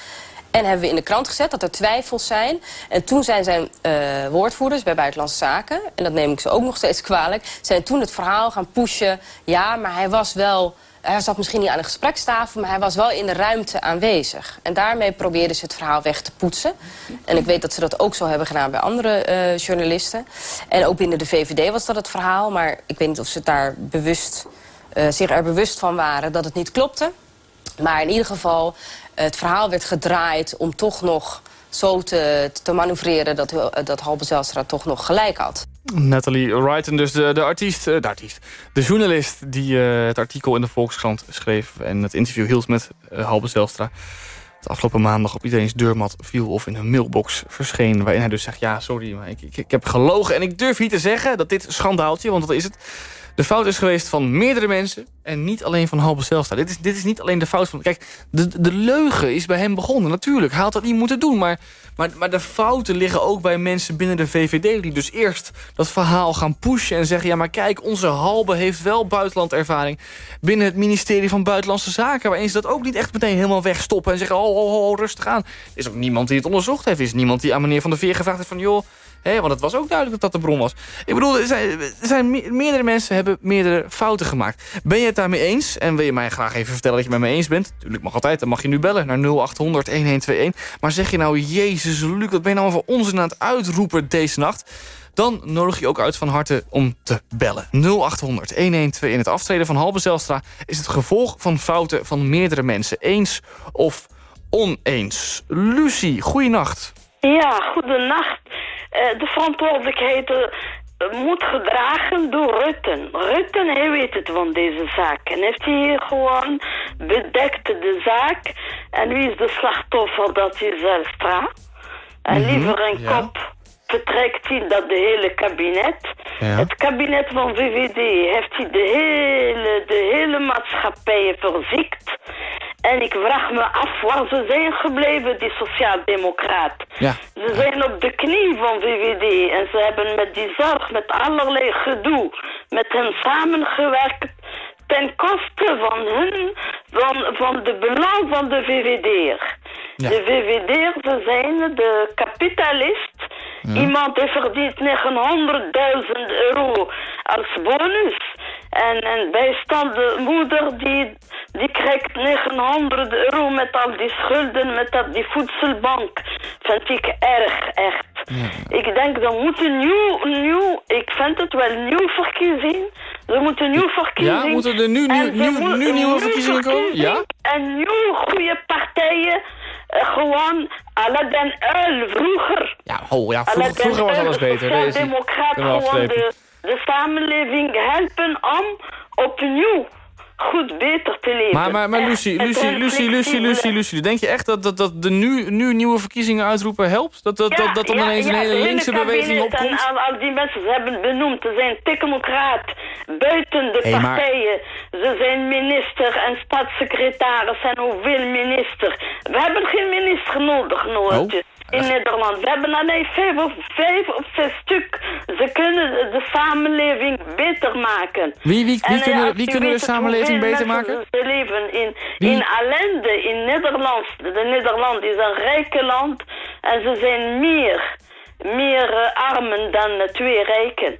En hebben we in de krant gezet dat er twijfels zijn. En toen zijn zijn eh, woordvoerders bij Buitenlandse Zaken... en dat neem ik ze ook nog steeds kwalijk... zijn toen het verhaal gaan pushen. Ja, maar hij was wel... Hij zat misschien niet aan de gesprekstafel, maar hij was wel in de ruimte aanwezig. En daarmee probeerden ze het verhaal weg te poetsen. En ik weet dat ze dat ook zo hebben gedaan bij andere eh, journalisten. En ook binnen de VVD was dat het verhaal. Maar ik weet niet of ze daar bewust, eh, zich er bewust van waren dat het niet klopte. Maar in ieder geval, het verhaal werd gedraaid om toch nog zo te, te manoeuvreren... dat, dat Halbe Zijlstra toch nog gelijk had. Natalie Wrighton, dus de, de artiest, eh, de artiest, de journalist die eh, het artikel in de Volkskrant schreef en het interview hield met eh, Halbe Zijlstra. Het afgelopen maandag op iedereen's deurmat viel of in een mailbox verscheen. Waarin hij dus zegt, ja sorry, maar ik, ik, ik heb gelogen. En ik durf niet te zeggen dat dit schandaaltje, want dat is het... De fout is geweest van meerdere mensen en niet alleen van Halbe Zijlstra. Dit is, dit is niet alleen de fout van... Kijk, de, de leugen is bij hem begonnen, natuurlijk. Hij had dat niet moeten doen, maar, maar, maar de fouten liggen ook bij mensen binnen de VVD... die dus eerst dat verhaal gaan pushen en zeggen... ja, maar kijk, onze Halbe heeft wel buitenlandervaring... binnen het ministerie van Buitenlandse Zaken... waarin ze dat ook niet echt meteen helemaal wegstoppen... en zeggen, oh, oh, oh, rustig aan. Er is ook niemand die het onderzocht heeft. Er is niemand die aan meneer Van der Veer gevraagd heeft van... joh, Hè, want het was ook duidelijk dat dat de bron was. Ik bedoel, er zijn, er zijn me- meerdere mensen hebben meerdere fouten gemaakt. Ben je het daarmee eens? En wil je mij graag even vertellen dat je het met me eens bent? Tuurlijk mag altijd, dan mag je nu bellen naar 0800-1121. Maar zeg je nou, jezus Luc, wat ben je nou voor onzin aan het uitroepen deze nacht? Dan nodig je ook uit van harte om te bellen. 0800 112 in het aftreden van Halbe Zelstra is het gevolg van fouten van meerdere mensen. Eens of oneens. Lucie, goeienacht. Ja, goedenacht. Eh, de verantwoordelijkheid eh, moet gedragen door Rutten. Rutten, hij weet het van deze zaak. En heeft hij hier gewoon bedekt de zaak. En wie is de slachtoffer? Dat is Zelstra. En Mhm, liever een ja. kop vertrekt hij dat de hele kabinet. Ja. Het kabinet van VVD heeft hij de hele, de hele maatschappij verziekt. En ik vraag me af waar ze zijn gebleven, die sociaaldemocraat. Ja. Ze zijn op de knie van VVD en ze hebben met die zorg, met allerlei gedoe, met hen samengewerkt ten koste van hun, van, van de belang van de VVD'er. Ja. De VVD'er, ze zijn de kapitalist. Iemand die verdient 900.000 euro als bonus. En een bijstaande moeder die, die krijgt 900 euro met al die schulden, met dat, die voedselbank. Vind ik erg, echt. Ik denk, er moet een nieuw, nieuw, ik vind het wel nieuw verkiezing. Er moet een nieuw verkiezing. Ja, moeten er nu, nieuw, En nieuw, een nieuwe nieuw verkiezingen komen? Ja? En nieuwe goede partijen. eh, gewoon, la Den Uil, vroeger. Ja, oh, ja vroeger, vroeger was alles beter. Kunnen we gewoon de, de samenleving helpen om opnieuw goed beter te leven. Maar, maar, maar Echt, Lucie, Lucie, Lucie, Lucie, Lucie, Lucie. Denk je echt dat, dat, dat de nu, nu nieuwe verkiezingen uitroepen helpt? Dat, dat, dat, dat dan ja, ineens ja, een hele linkse beweging opkomt? En al, al die mensen, ze hebben benoemd, ze zijn technocraat. Buiten de Hey, maar- partijen. Ze zijn minister en staatssecretaris en hoeveel minister. We hebben geen minister nodig, nooit. Oh. In Nederland. We hebben alleen vijf of, vijf of zes stuk. Ze kunnen de samenleving beter maken. Wie- wie- wie En, kunnen- wie kunnen de samenleving beter maken? Ze leven in, Wie? in ellende in Nederland. De Nederland is een rijke land. En ze zijn meer, meer eh, armen dan eh, twee rijken.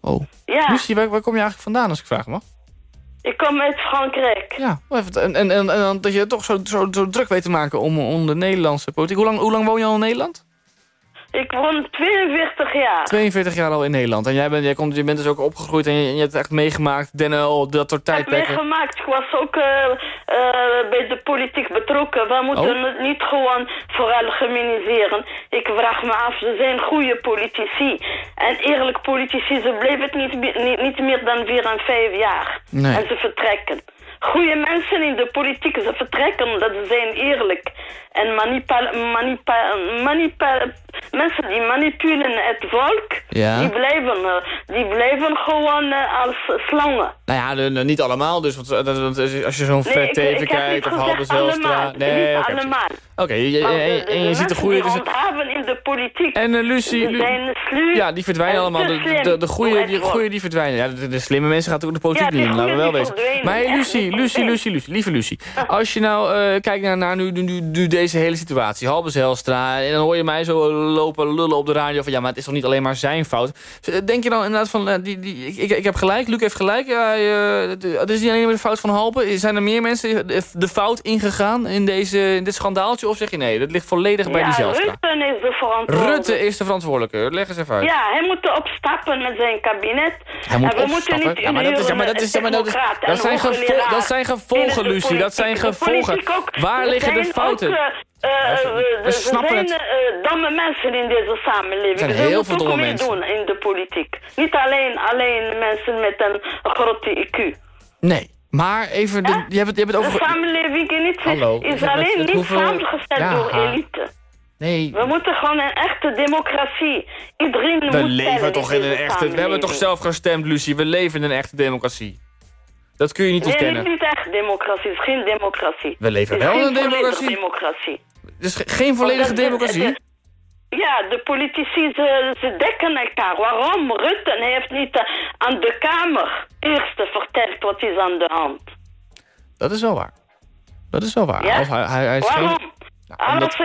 Oh. Ja. Lucie, waar, waar kom je eigenlijk vandaan als ik vraag mag? Ik kom uit Frankrijk. Ja, en, en, en, en dat je toch zo, zo, zo druk weet te maken om, om de Nederlandse politiek. Hoe lang, hoe lang woon je al in Nederland? Ik woon 42 jaar. 42 jaar al in Nederland. En jij bent, jij komt, je bent dus ook opgegroeid en je, hebt echt meegemaakt, Den Uyl, dat soort Ik heb meegemaakt. Ik was ook eh, eh, bij de politiek betrokken. We moeten Oh. het niet gewoon veralgemeniseren. Ik vraag me af, ze zijn goede politici. En eerlijk politici, ze blijven niet, meer- niet, niet meer dan vier en vijf jaar. Nee. En ze vertrekken. Goede mensen in de politiek, ze vertrekken ze zijn eerlijk. En manipa, manipa, manipa, mensen die manipuleren het volk, Ja. die, blijven, eh, die blijven gewoon eh, als slangen. Nou ja, de- de- niet allemaal. Dus want, als je zo'n Nee, vet ik heb kijkt of Halbe Zelstra. Nee, Niet allemaal. Oké, je- je- en, en je ziet de goede... Dus, in de politiek. en eh, Lucie, Ze Lu- zijn sluw ja, die verdwijnen en allemaal. De, de, de, goede, die, goede die verdwijnen. Ja, de, de slimme mensen gaan ook de politiek Ja, niet in, laten we wel goeie weten. verdwijnen. Maar hey, Lucie, Lucie, verdwijnen. Lucie, Lucie, lieve Lucie. Als je nou eh, kijkt naar, naar nu, nu, nu deze hele situatie, Halbe Zelstra... en dan hoor je mij zo lopen lullen op de radio van... ja, maar het is toch niet alleen maar zijn fout. Eh, Denk je dan inderdaad van, eh, die, die, ik, ik, heb gelijk, Luc heeft gelijk... Ja, eh, het is niet alleen maar de fout van Halbe. Zijn er meer mensen de, fout ingegaan in, deze, in dit schandaaltje? Of zeg je nee, dat ligt volledig bij ja, die Zelstra? Rutte is de verantwoordelijke. Rutte is de verantwoordelijke. Leg eens even uit. Ja, hij moet opstappen met zijn kabinet. Hij moet en we moeten opstappen. niet Ja, maar dat is, ja, maar dat is, ja, maar dat is, dat zijn, gevo hoogleraar dat zijn gevolgen, Lucie. Dat zijn gevolgen. Waar liggen de fouten? Ook, eh, eh, we snappen zijn het. eh, domme mensen in deze samenleving. Er zijn Ze heel moeten veel ook domme meedoen in de politiek. Niet alleen, alleen mensen met een grote IQ. Nee, maar even... De, je, hebt het, je hebt het De over... samenleving is, niet, Hallo, is alleen niet hoeveel- samengesteld Ja. door elite. Nee, We moeten gewoon een echte democratie. Iedereen we moet leven toch in een echte... We hebben toch samenleving. zelf gestemd, Lucie. We leven in een echte democratie. Dat kun je niet Nee, ontkennen. het is niet echt democratie. Het is geen democratie. We leven Het is wel in een democratie. democratie. Dus ge- geen volledige democratie? de- ja, de politici, ze, ze dekken elkaar. Waarom? Rutte heeft niet eh, aan de Kamer eerst verteld wat is aan de hand. Dat is wel waar. Dat is wel waar. Ja? Of hij, hij, hij is geen- Waarom? Als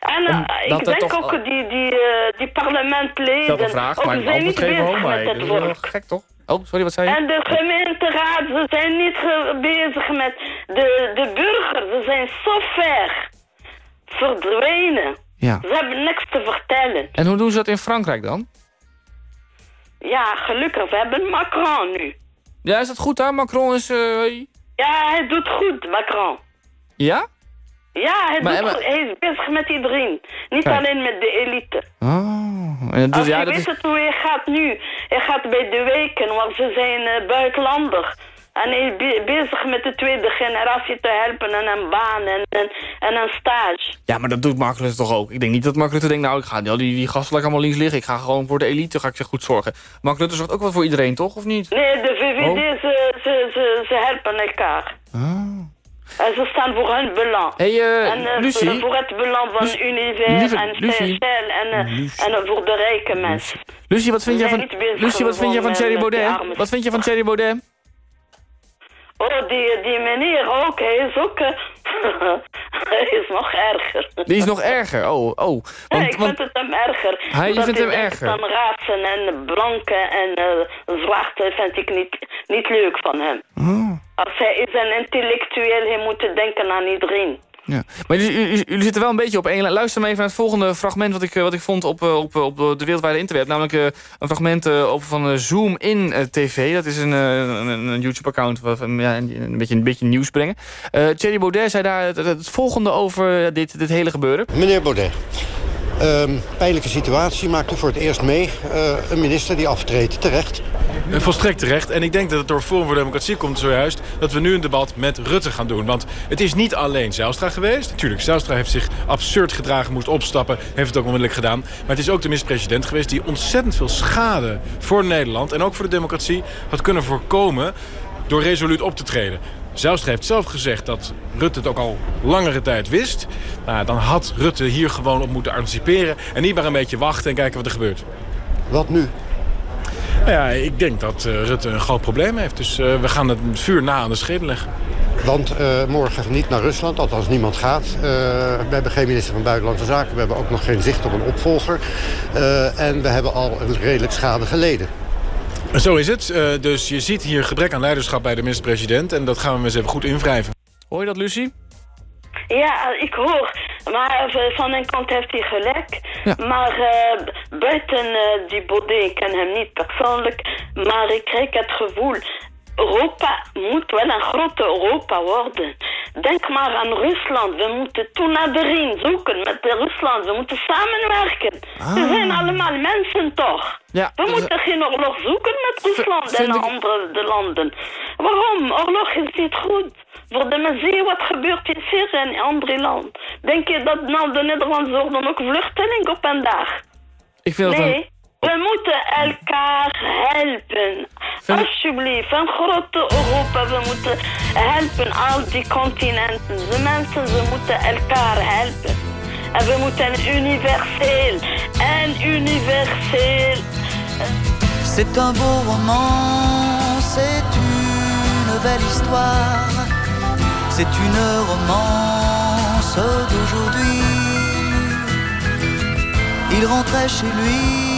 en eh, Omdat ik denk toch ook die, die, eh, die parlementleden... Vraag, ook maar zijn antwoord niet geven, bezig maar met dat het is wel werk. gek toch? Oh, sorry, wat zei je? En de gemeenteraad, ze zijn niet bezig met de, de burgers. Ze zijn zo ver verdwenen. Ja. Ze hebben niks te vertellen. En hoe doen ze dat in Frankrijk dan? Ja, gelukkig, we hebben Macron nu. Ja, is dat goed daar? Macron is... eh, Ja, hij doet goed, Macron. Ja? Ja, hij, Maar- doet maar- goed. hij is bezig met iedereen. Niet Kijk. alleen met de elite. Oh. En dus, Als ja, je dat weet is... het hoe hij gaat nu. Hij gaat bij de wijken, want ze zijn eh, buitenlander. En hij is be- bezig met de tweede generatie te helpen en een baan en, en, en een stage. Ja, maar dat doet Mark Rutte toch ook? Ik denk niet dat Mark Rutte denkt, nou, ik ga die, die, gasten lekker allemaal links liggen. Ik ga gewoon voor de elite, ga ik ze goed zorgen. Mark Rutte zorgt ook wel voor iedereen, toch? Of niet? Nee, de VVD, Oh. ze, ze, ze, ze helpen elkaar. En ze staan voor hun belang. Hey, eh, en eh, Lucie? voor het belang van Lucie- Univers lieve en Lucie. En, Lucie. en voor de rijke mensen. Lucie, wat vind jij van, Lucie, wat vind jij van Thierry Baudet? Wat vind je van Thierry Baudet? Oh, die, die meneer ook, hij is ook... eh, hij is nog erger. Die is nog erger. Oh, oh. Nee, Want, ik want, vind het hem erger. Hij- je vindt hem erger? denkt aan rassen en blanken en eh zwarte vind ik niet, niet leuk van hem. Oh. Als hij is een intellectueel, hij moet denken aan iedereen. Ja. Maar jullie, jullie- zitten wel een beetje op één lijn. Luister maar even naar het volgende fragment wat ik, eh, wat ik vond op, eh, op, eh, op de wereldwijde interweb. Namelijk een fragment op, van Zoom in TV. Dat is een, een, een YouTube-account waarvan ja, een, beetje, een beetje nieuws brengen. Thierry Baudet zei daar het, volgende over dit, dit hele gebeuren. Meneer Baudet, ehm, pijnlijke situatie maakt u voor het eerst mee. Eh, een minister die aftreedt, terecht. Volstrekt terecht. En ik denk dat het door Forum voor Democratie komt zojuist... dat we nu een debat met Rutte gaan doen. Want het is niet alleen Zijlstra geweest. Natuurlijk, Zijlstra heeft zich absurd gedragen, moest opstappen. Heeft het ook onmiddellijk gedaan. Maar het is ook de minister-president geweest... die ontzettend veel schade voor Nederland... en ook voor de democratie had kunnen voorkomen... door resoluut op te treden. Zijlstra heeft zelf gezegd dat Rutte het ook al langere tijd wist. Nou, dan had Rutte hier gewoon op moeten anticiperen... en niet maar een beetje wachten en kijken wat er gebeurt. Wat nu? Nou ja, ik denk dat eh, Rutte een groot probleem heeft. Dus eh, we gaan het vuur na aan de schedel leggen. Want eh, morgen niet naar Rusland, althans niemand gaat. We hebben geen minister van Buitenlandse Zaken. We hebben ook nog geen zicht op een opvolger. En we hebben al een redelijk schade geleden. Zo is het. Eh, dus je ziet hier gebrek aan leiderschap bij de minister-president. En dat gaan we eens even goed invrijven. Hoor je dat, Lucie? Ja, ik hoor. Maar eh, van een kant heeft hij gelijk. Maar eh, buiten die Baudet, ik ken hem niet persoonlijk, maar ik krijg het gevoel... Europa moet wel een grote Europa worden. Denk maar aan Rusland. We moeten toen naar de Rijn zoeken met Rusland. We moeten samenwerken. We zijn allemaal mensen toch? Ja, We moeten geen oorlog zoeken met Rusland en ik- andere de landen. Waarom? Oorlog is niet goed. Voor de mensen wat gebeurt in Syrië en andere landen. Denk je dat nou de Nederlanders worden ook vluchtelingen op een dag? Ik vind dat Nee. Moeten elkaar helpen. Alsjeblieft, een grote Europa. We moeten helpen al die continenten. De mensen, ze moeten elkaar helpen. En we moeten universeel en universeel. C'est un beau roman, c'est une belle histoire, c'est une romance d'aujourd'hui. Il rentrait chez lui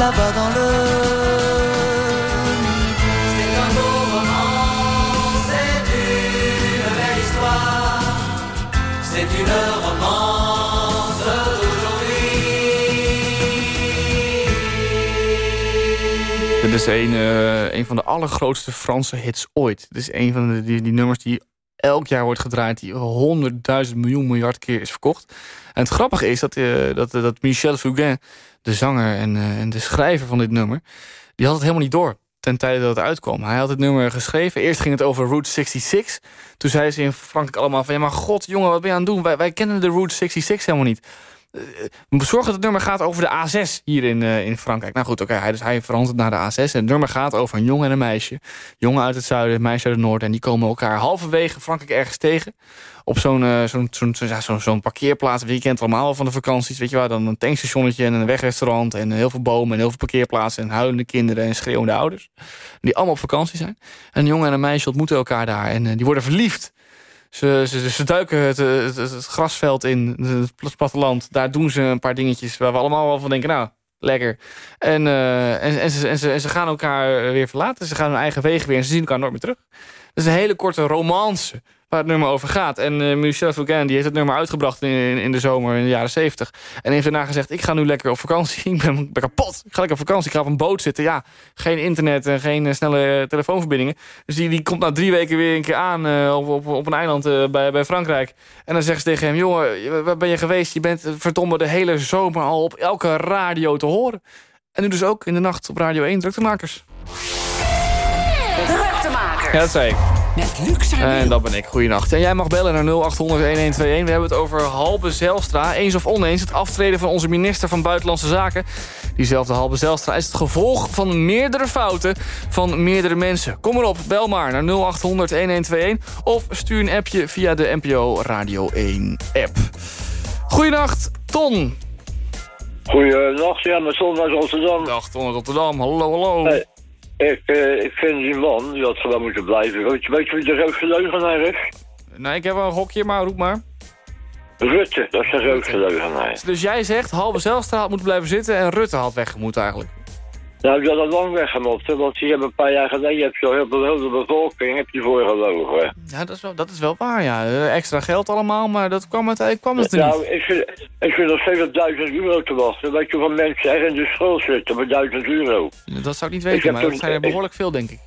là-bas dans le C'est un beau roman, c'est une belle histoire. C'est une romance d'aujourd'hui. Dit is een, eh, een van de allergrootste Franse hits ooit. Dit is een van de, die, die nummers die elk jaar wordt gedraaid... die honderdduizend miljoen miljard keer is verkocht. En het grappige is dat, eh, dat, dat Michel Fugain, de zanger en, eh, en de schrijver van dit nummer... die had het helemaal niet door ten tijde dat het uitkwam. Hij had het nummer geschreven. Eerst ging het over Route 66. Toen zeiden ze in Frankrijk allemaal van... ja, maar god, jongen, wat ben je aan het doen? Wij, wij kennen de Route 66 helemaal niet. Uh, zorg dat het nummer gaat over de A6 hier in, uh, in Frankrijk. Nou goed, oké, hij, dus hij verandert naar de A6. En het nummer gaat over een jongen en een meisje. Jongen uit het zuiden, meisje uit het noorden. En die komen elkaar halverwege Frankrijk ergens tegen. Op zo'n zo'n zo'n ja, zo, zo parkeerplaats. Je kent allemaal van de vakanties. Weet je waar? Dan een tankstationnetje en een wegrestaurant. En heel veel bomen en heel veel parkeerplaatsen. En huilende kinderen en schreeuwende ouders. Die allemaal op vakantie zijn. En een jongen en een meisje ontmoeten elkaar daar. En die worden verliefd. Ze, ze, ze duiken het, grasveld in, het platteland. Daar doen ze een paar dingetjes waar we allemaal wel van denken... nou, lekker. En, uh, en, en, ze, en, ze, en ze gaan elkaar weer verlaten. Ze gaan hun eigen wegen weer en ze zien elkaar nooit meer terug. Dat is een hele korte romance waar het nummer over gaat. En uh, Michel Fugain die heeft het nummer uitgebracht in, in, de zomer in de jaren 70. En heeft daarna gezegd, ik ga nu lekker op vakantie. Ik ben, ben kapot. Ik ga lekker op vakantie. Ik ga op een boot zitten. Ja, geen internet en geen uh, snelle telefoonverbindingen. Dus die, die komt na drie weken weer een keer aan uh, op, op, op een eiland bij, bij Frankrijk. En dan zeggen ze tegen hem, jongen, waar ben je geweest? Je bent verdomme de hele zomer al op elke radio te horen. En nu dus ook in de nacht op Radio 1, Druktemakers. Druktemakers. Ja, dat zei ik. Met Luc En dat ben ik. Goedenacht. En jij mag bellen naar 0800-1121. We hebben het over Halbe Zelstra. Eens of oneens het aftreden van onze minister van Buitenlandse Zaken. Diezelfde Halbe Zelstra is het gevolg van meerdere fouten van meerdere mensen. Kom erop, bel maar naar 0800-1121. Of stuur een appje via de NPO Radio 1 app. Goedenacht, Ton. Goedenacht, ja, met Ton uit Rotterdam. Dag, Ton uit Rotterdam. Hallo, hallo. Hey. Ik, uh, ik vind die man, die had gewoon moeten blijven. Weet je, weet je wie de grootste leugenaar is? Nee, ik heb wel een hokje, maar roep maar. Rutte, dat is de grootste leugenaar. Dus jij zegt, Halbe Zelstra had moeten blijven zitten en Rutte had weggemoet eigenlijk? Nou, die had al lang weggemoeten, want die hebben een paar jaar geleden heb je al heel veel de bevolking heb je voor gelogen. Ja, dat is wel, dat is wel waar, ja. Extra geld allemaal, maar dat kwam uiteindelijk kwam het er nou, niet. Ik vind, ik vind nog steeds op 1000 euro te wachten. Weet je hoeveel mensen er in de school zitten met 1000 euro? Dat zou ik niet weten, ik maar dat zijn er behoorlijk veel, denk ik.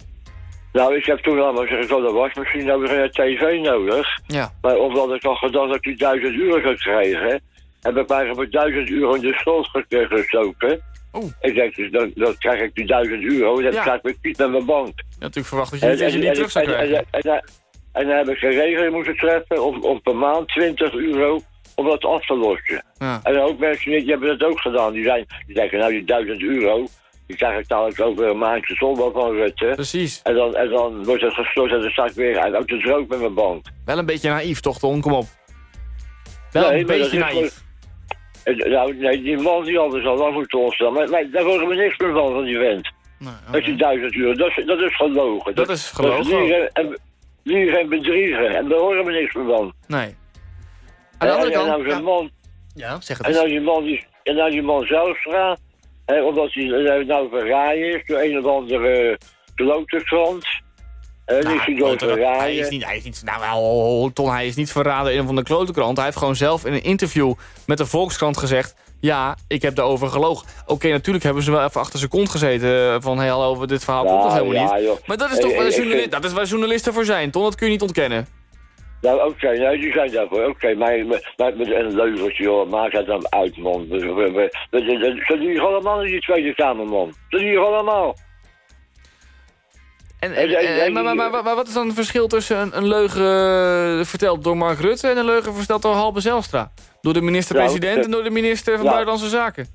Nou, ik heb toen allemaal gezegd, oh, dat was misschien nou weer een tv nodig. Ja. Maar omdat ik al gedacht dat ik die 1000 euro zou krijgen, heb ik voor 1000 euro in de school gestoken. Oeh. Ik denk, dus dan, dan krijg ik die 1000 euro en dan Ja. krijg ik niet naar mijn bank. Ja, natuurlijk verwacht dat je dat je niet terug zou en, en, krijgen. en, en, en dan heb ik een regeling moeten treffen om, om per maand 20 euro om dat af te lossen. Ja. En ook mensen die, die hebben dat ook gedaan. Die, zijn, die denken, nou die 1000 euro, die krijg ik dadelijk ook weer een maandje zonder van Rutte. Precies. En dan, en dan wordt het gestort en dan sta ik weer uit, uit de droog met mijn bank. Wel een beetje naïef, toch, Ton? Kom op. Wel Nee, een beetje naïef. Eh, Nou, nee, die man die anders al lang moeten ontstaan. Maar, maar daar horen we niks meer van, van die vent. Dat is 1000 euro, dat is, dat is gelogen. Dat is gelogen. liegen en, liegen en bedriegen. En daar horen we niks meer van. Nee. Aan de andere en, en kant... nou zo'n man, Ja, zeg het en eens. nou die man, die, en nou die man Zelstra, hè, omdat hij eh, nou verraaien is door een of andere klotenkrant. En Nou, hij klote- is niet, hij is niet, nou Ton, hij is niet verraden in een van de klotenkrant. Hij heeft gewoon zelf in een interview met de Volkskrant gezegd... ja, ik heb daarover gelogen. Oké, natuurlijk hebben ze wel even achter zijn kont gezeten... eh, van, hé, hallo, dit verhaal toch helemaal ja, niet? joh. Maar dat is toch vind- dat is waar journalisten voor zijn, Ton. Dat kun je niet ontkennen. Nou, oké, die zijn daarvoor. Oké, maar, maar, maar met een leugertje, joh, maak het dan uit, man. Ze doen hier allemaal in die Tweede Kamer, man. Ze doen hier allemaal. En, en, en- en- maar, maar, maar, maar wat is dan het verschil tussen een, een leugen eh, verteld door Mark Rutte... en een leugen verteld door Halbe Zelstra? Door de minister-president Nou, en door de minister van nou. Buitenlandse Zaken.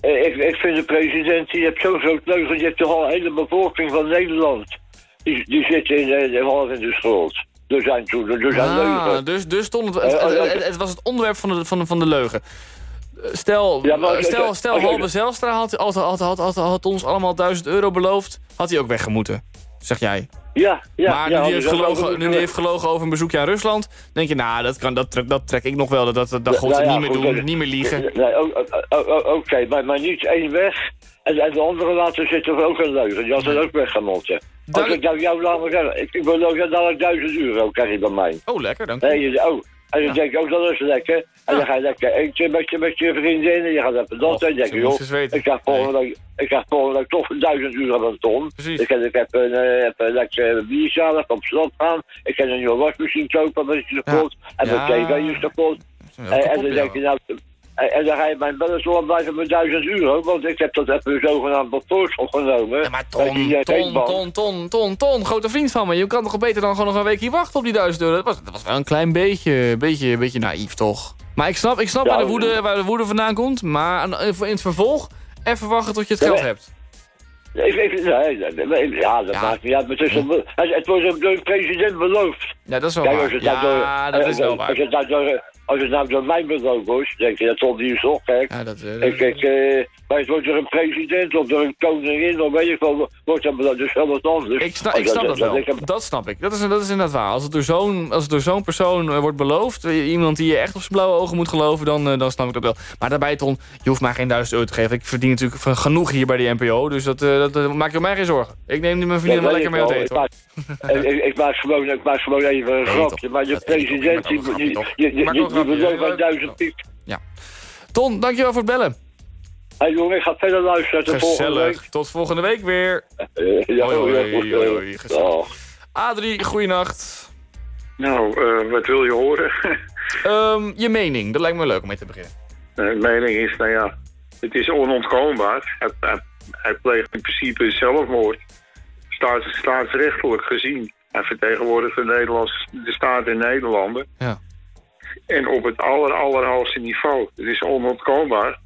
Eh, Ik, ik vind de president, die heeft zo'n groot leugen, die heeft toch al een hele bevolking van Nederland. Die, die zit in, eh, half in de schuld. Er zijn, zijn Ah, leugen. dus, dus stond het, het, het, het- het was het onderwerp van de, van de, van de leugen. Stel, Ja, maar- stel, stel Halbe Zijlstra had, had, had, had, had, had ons allemaal 1000 euro beloofd, had hij ook weggemoeten, zeg jij. Ja, ja. maar ja, nu, heeft ook gelogen, nu heeft gelogen over een bezoekje aan Rusland, denk je, nou, dat, kan, dat, trek, dat trek ik nog wel, dat, dat, dat, Nou ja, niet meer goed, doen, dat- niet meer liegen. Nee, o- o- o- o- oké, maar, maar niet één weg. En, en de andere laten zitten ook een leugen. Die had er ook weggemoeten. Als ik nou jou laat ik, ik beloof je dadelijk duizend euro krijg je bij mij. Oh, lekker, dank je. Nee, oh. En dan denk ik ook, dat is lekker. En dan ga je lekker eten met je, met je vriendinnen. Je gaat even dat. en dan denk je, joh, ik krijg volgende week, ik krijg volgende week toch duizend euro een ton. Precies. Ik, heb- ik heb een, eh, heb een lekker biertje ik op slot gaan. Ik kan een nieuwe wasmachine kopen, maar die is kapot. En Ja. mijn tv is kapot. heel En, en dan ja. denk je nou... En, en dan ga je mijn zo blijven met duizend euro, want ik heb dat even zogenaamd op voorschot genomen. Ja, maar Ton, ton, ton, ton, ton, ton, grote vriend van me. Je kan toch beter dan gewoon nog een weekje wachten op die 1000 euro? Dat was, dat was wel een klein beetje, beetje, beetje naïef, toch? Maar ik snap, ik snap Ja, waar, de woede, waar de woede vandaan komt. Maar in het vervolg, even wachten tot je het geld Ja, hebt. Ik, ik, nee, nee, nee, ja, dat maakt niet uit. Maar een, het, het wordt door de president beloofd. Ja, dat is wel Kijk, waar. door- Ja, dat is wel als waar. het door, als het nou door mij beloofd wordt, denk je, dat stond hier toch, kijk. Ja, dat, eh, maar het wordt door een president of door een koningin of weet ik wel, wordt dat. Dus wel wat anders. Ik snap, ik snap dat wel. Dat snap ik. Dat is, dat is inderdaad waar. Als het door zo'n persoon eh, wordt beloofd... iemand die je echt op zijn blauwe ogen moet geloven... dan, dan snap ik dat wel. Maar daarbij, Ton, je hoeft mij geen duizend euro te geven. Ik verdien natuurlijk van genoeg hier bij de NPO. Dus dat, dat maak je mij geen zorgen. Ik neem mijn vrienden wel lekker mee wel. eten. ik, maak, ik, ik maak gewoon, ik maak gewoon even een grapje. Maar de president, die, grapje. mij duizend piek. Ton, dankjewel voor het bellen. Hé jongen, ik ga verder luisteren. Tot volgende week. Gezellig. Tot volgende week weer. Eh, ja, Hoi, hoi, ja, hoi, ja. Adrie, goeienacht. Nou, eh, wat wil je horen? Ehm, je mening, dat lijkt me leuk om mee te beginnen. Mijn mening is, nou ja, het is onontkoombaar. Hij, hij, hij pleegt in principe zelfmoord. Staats, staatsrechtelijk gezien. Hij vertegenwoordigt de, Nederlands, de staat in Nederlanden. Ja. En op het aller, allerhoogste niveau. Het is onontkoombaar.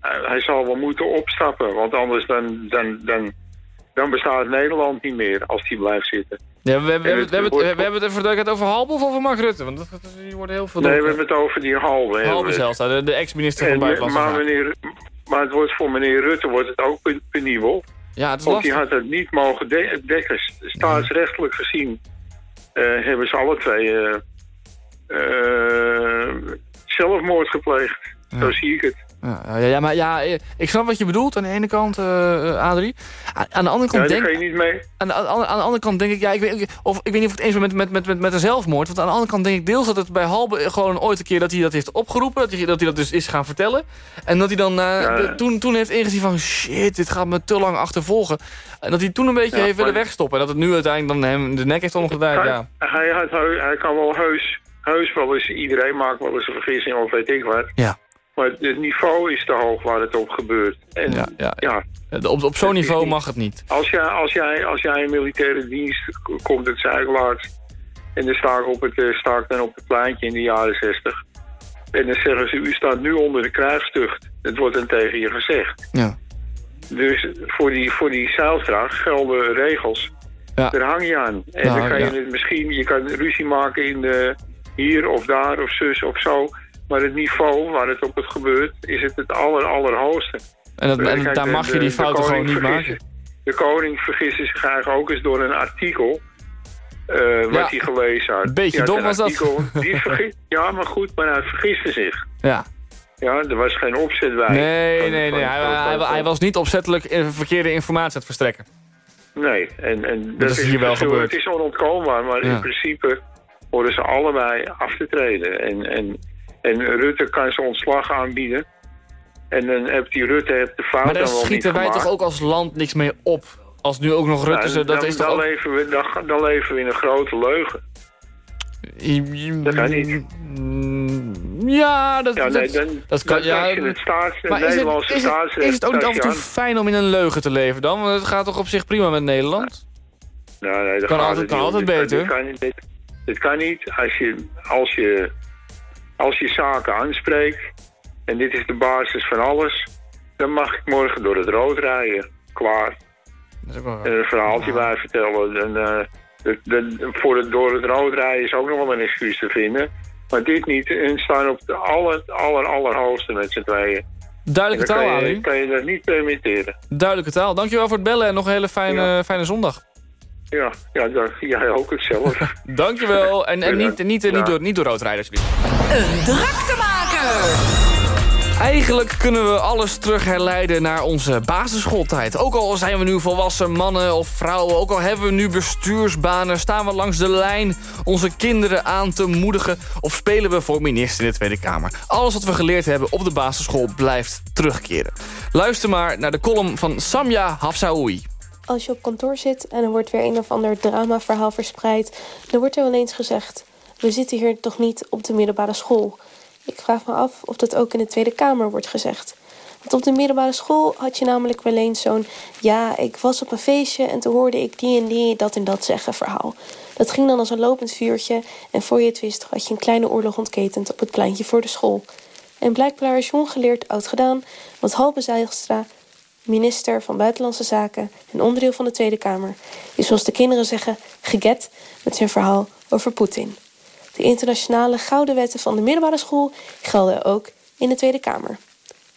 Hij, hij zal wel moeten opstappen, want anders dan, dan, dan, dan bestaat Nederland niet meer als hij blijft zitten. Ja, we, we, we, En hebben het we, hebben het, wordt- we hebben het over Halbe of over Mark Rutte? Want dat, die worden heel veel... Nee, we hebben het over die halve. hè. Halbe zelfs, de, de ex-minister van En, Buitenlandse maar, meneer, maar het wordt voor meneer Rutte wordt het ook pen- penibel. Ja, het is Want die lastig. had het niet mogen de- dekken. Staatsrechtelijk gezien eh, hebben ze alle twee eh, eh, zelfmoord gepleegd. Zo zie ik het. Ja, ja, maar ja, eh, ik snap wat je bedoelt aan de ene kant, eh, eh, Adrie. Aan, aan de andere Ja, kant daar denk je niet mee. Aan de, aan, aan de andere kant denk ik, ja, ik weet, ik- of, ik weet niet of ik het eens ben met, met, met, met, met een zelfmoord. Want aan de andere kant denk ik deels dat het bij Halbe gewoon ooit een keer dat hij dat heeft opgeroepen. Dat hij dat, hij dat dus is gaan vertellen. En dat hij dan eh, de- toen, toen heeft ingezien van shit, dit gaat me te lang achtervolgen. En dat hij toen een beetje heeft willen wegstoppen. En dat het nu uiteindelijk dan hem de nek heeft omgedraaid. Hij, Ja. hij, hij kan wel heus, heus wel eens, iedereen maakt wel eens een vergissing of weet ik wat. Ja. Maar het niveau is te hoog waar het op gebeurt. En Ja, ja, ja, Op, op zo'n Het niveau mag het niet. Als jij, als jij, als jij in militaire dienst komt, het zei ik laatst. En dan sta ik, op het, eh, sta ik dan op het pleintje in de jaren zestig. En dan zeggen ze, u staat nu onder de krijgstucht. Dat wordt dan tegen je gezegd. Ja. Dus voor die, voor die gelden regels. Ja. Daar hang je aan. En dan kan je het misschien, je kan ruzie maken in de, hier of daar of zus of zo. Maar het niveau waar het op het gebeurt, is het het aller, allerhoogste. En, dat, en Kijk, daar de- mag je die fouten gewoon niet maken. De koning vergiste zich eigenlijk ook eens door een artikel... eh, wat Ja. hij gelezen had. Beetje Ja, dom een was dat. Die ja, maar goed, maar hij vergiste zich. Ja. Ja, er was geen opzet bij. Nee, Van- nee, van- nee. Hij, van- hij, was niet opzettelijk eh, verkeerde informatie aan het verstrekken. Nee, en, en Dat is hier wel gebeurd. Het is onontkoombaar, maar Ja. in principe worden ze allebei af te treden. En, en, en Rutte kan ze ontslag aanbieden. En dan heeft die Rutte heeft de fout Maar daar dan wel niet schieten wij gemaakt. toch ook als land niks mee op? Als nu ook nog Rutte... Ze- dat dan, is toch dan, ook... leven we, dan, dan leven we in een grote leugen. Dat kan niet. Ja, dat, Ja, nee, dat, dan- dat kan... ja, het staats- maar is het, is, het, is het ook niet af en toe fijn om in een leugen te leven dan? Want het gaat toch op zich prima met Nederland? Nou, nee, dat Kan gaat altijd- het kan altijd beter. Dit dit, dit kan niet als je, als, je, als je zaken aanspreekt... en dit is de basis van alles... dan mag ik morgen door het rood rijden. Klaar. Dat is ook wel En een verhaaltje bij vertellen. En, eh, De, de- voor het, door het rood rijden is ook nog wel een excuus te vinden. Maar dit niet. En staan op de aller, aller, allerhoogste met z'n tweeën. Duidelijke taal, kan je, Ali. kan je dat niet permitteren. Duidelijke taal. Dankjewel voor het bellen en nog een hele fijne, fijne zondag. Ja, ja, dat- jij ook hetzelfde. Dankjewel. En, en niet, niet, Ja. niet, door, niet door rood rijden, alsjeblieft. Een draktemaker! Eigenlijk kunnen we alles terug herleiden naar onze basisschooltijd. Ook al zijn we nu volwassen mannen of vrouwen... ook al hebben we nu bestuursbanen... staan we langs de lijn onze kinderen aan te moedigen... of spelen we voor minister in de Tweede Kamer. Alles wat we geleerd hebben op de basisschool blijft terugkeren. Luister maar naar de column van Samia Hafsaoui. Als je op kantoor zit en er wordt weer een of ander dramaverhaal verspreid... dan wordt er wel eens gezegd... we zitten hier toch niet op de middelbare school. Ik vraag me af of dat ook in de Tweede Kamer wordt gezegd. Want op de middelbare school had je namelijk wel eens zo'n... ja, ik was op een feestje en toen hoorde ik die en die dat en dat zeggen verhaal. Dat ging dan als een lopend vuurtje... en voor je het wist had je een kleine oorlog ontketend op het pleintje voor de school. En blijkbaar is jong geleerd oud gedaan... want Halbe Zijlstra minister van Buitenlandse Zaken en onderdeel van de Tweede Kamer, is zoals de kinderen zeggen geget met zijn verhaal over Poetin. De internationale gouden wetten van de middelbare school gelden ook in de Tweede Kamer.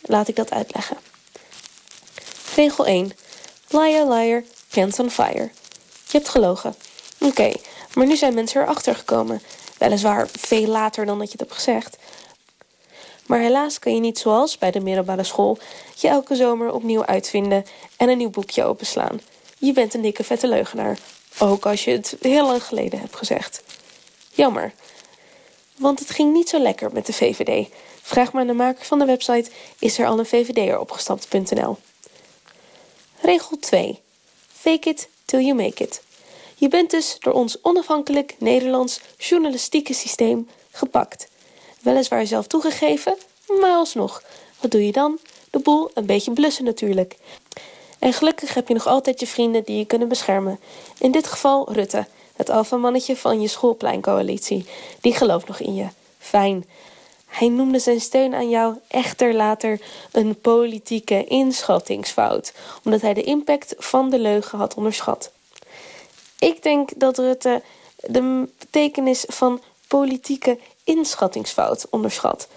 Laat ik dat uitleggen. Regel 1. Liar, liar, pants on fire. Je hebt gelogen. Oké, maar nu zijn mensen erachter gekomen. Weliswaar veel later dan dat je het hebt gezegd. Maar helaas kan je niet zoals bij de middelbare school je elke zomer opnieuw uitvinden en een nieuw boekje openslaan. Je bent een dikke vette leugenaar, ook als je het heel lang geleden hebt gezegd. Jammer, want het ging niet zo lekker met de VVD. Vraag maar aan de maker van de website is er al een VVD'er opgestapt.nl. Regel 2. Fake it till you make it. Je bent dus door ons onafhankelijk Nederlands journalistieke systeem gepakt. Weliswaar zelf toegegeven, maar alsnog. Wat doe je dan? De boel een beetje blussen natuurlijk. En gelukkig heb je nog altijd je vrienden die je kunnen beschermen. In dit geval Rutte, het alfamannetje van je schoolpleincoalitie. Die gelooft nog in je. Fijn. Hij noemde zijn steun aan jou echter later een politieke inschattingsfout, omdat hij de impact van de leugen had onderschat. Ik denk dat Rutte de betekenis van politieke inschattingsfout onderschat.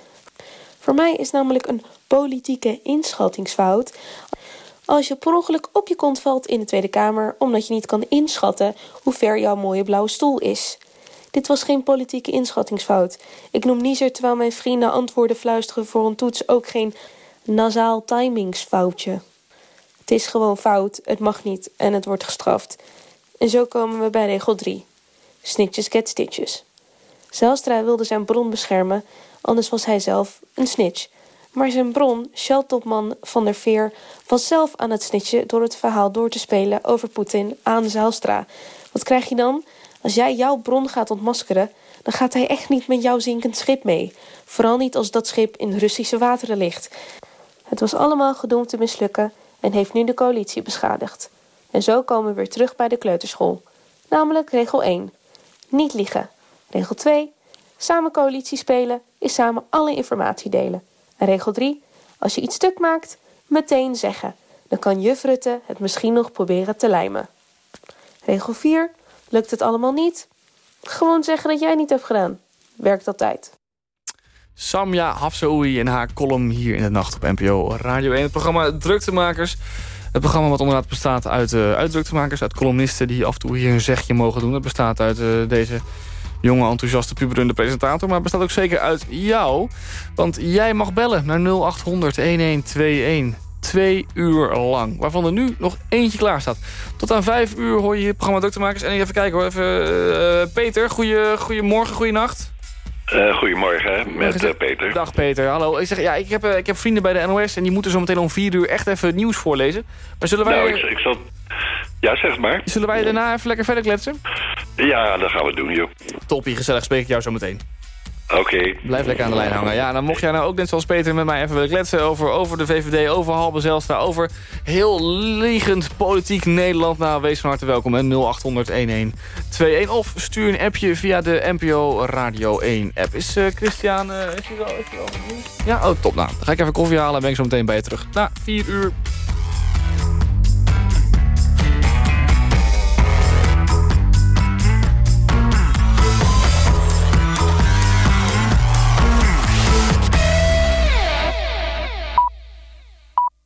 Voor mij is namelijk een politieke inschattingsfout als je per ongeluk op je kont valt in de Tweede Kamer omdat je niet kan inschatten hoe ver jouw mooie blauwe stoel is. Dit was geen politieke inschattingsfout. Ik noem niezer terwijl mijn vrienden antwoorden fluisteren voor een toets ook geen nasaal timingsfoutje. Het is gewoon fout, het mag niet en het wordt gestraft. En zo komen we bij regel 3. Snitches get stitches. Zijlstra wilde zijn bron beschermen, anders was hij zelf een snitch. Maar zijn bron, Shell-topman Van der Veer, was zelf aan het snitchen door het verhaal door te spelen over Poetin aan Zijlstra. Wat krijg je dan? Als jij jouw bron gaat ontmaskeren, dan gaat hij echt niet met jouw zinkend schip mee. Vooral niet als dat schip in Russische wateren ligt. Het was allemaal gedoemd te mislukken en heeft nu de coalitie beschadigd. En zo komen we weer terug bij de kleuterschool. Namelijk regel 1. Niet liegen. Regel 2. Samen coalitie spelen is samen alle informatie delen. En regel 3. Als je iets stuk maakt, meteen zeggen. Dan kan juf Rutte het misschien nog proberen te lijmen. Regel 4. Lukt het allemaal niet? Gewoon zeggen dat jij niet hebt gedaan. Werkt altijd. Samja Hafsaoui en haar column hier in de nacht op NPO Radio 1. Het programma Druktemakers. Het programma wat inderdaad bestaat uit, eh uit druktemakers, uit columnisten... die af en toe hier een zegje mogen doen. Het bestaat uit eh, deze jonge, enthousiaste, puberende presentator... maar bestaat ook zeker uit jou. Want jij mag bellen naar 0800-1121. Twee uur lang. Waarvan er nu nog eentje klaar staat. Tot aan vijf uur hoor je het programma Druktemakers. En even kijken hoor. Even, eh, Peter, goeie, goeiemorgen, goeienacht. Eh, goedemorgen, met eh, Peter. Dag Peter, hallo. Ik, zeg, ja, ik, heb, eh, ik heb vrienden bij de NOS en die moeten zo meteen om vier uur echt even nieuws voorlezen. Maar zullen wij, Nou, ik, ik zal... Ja, zeg maar. zullen wij daarna even lekker verder kletsen? Ja, dat gaan we doen, joh. Toppie, gezellig spreek ik jou zo meteen. Oké. Blijf lekker aan de lijn hangen. Ja, dan mocht jij nou ook net zoals Peter met mij even willen kletsen over, over de VVD, over Halbe Zijlstra, over heel liegend politiek Nederland. Nou, wees van harte welkom, hè. 0800-1121. Of stuur een appje via de NPO Radio 1 app. Is eh, Christian, eh, is hij wel, is hij? Ja, oh top. Nou, dan ga ik even koffie halen en ben ik zo meteen bij je terug. Na 4 uur.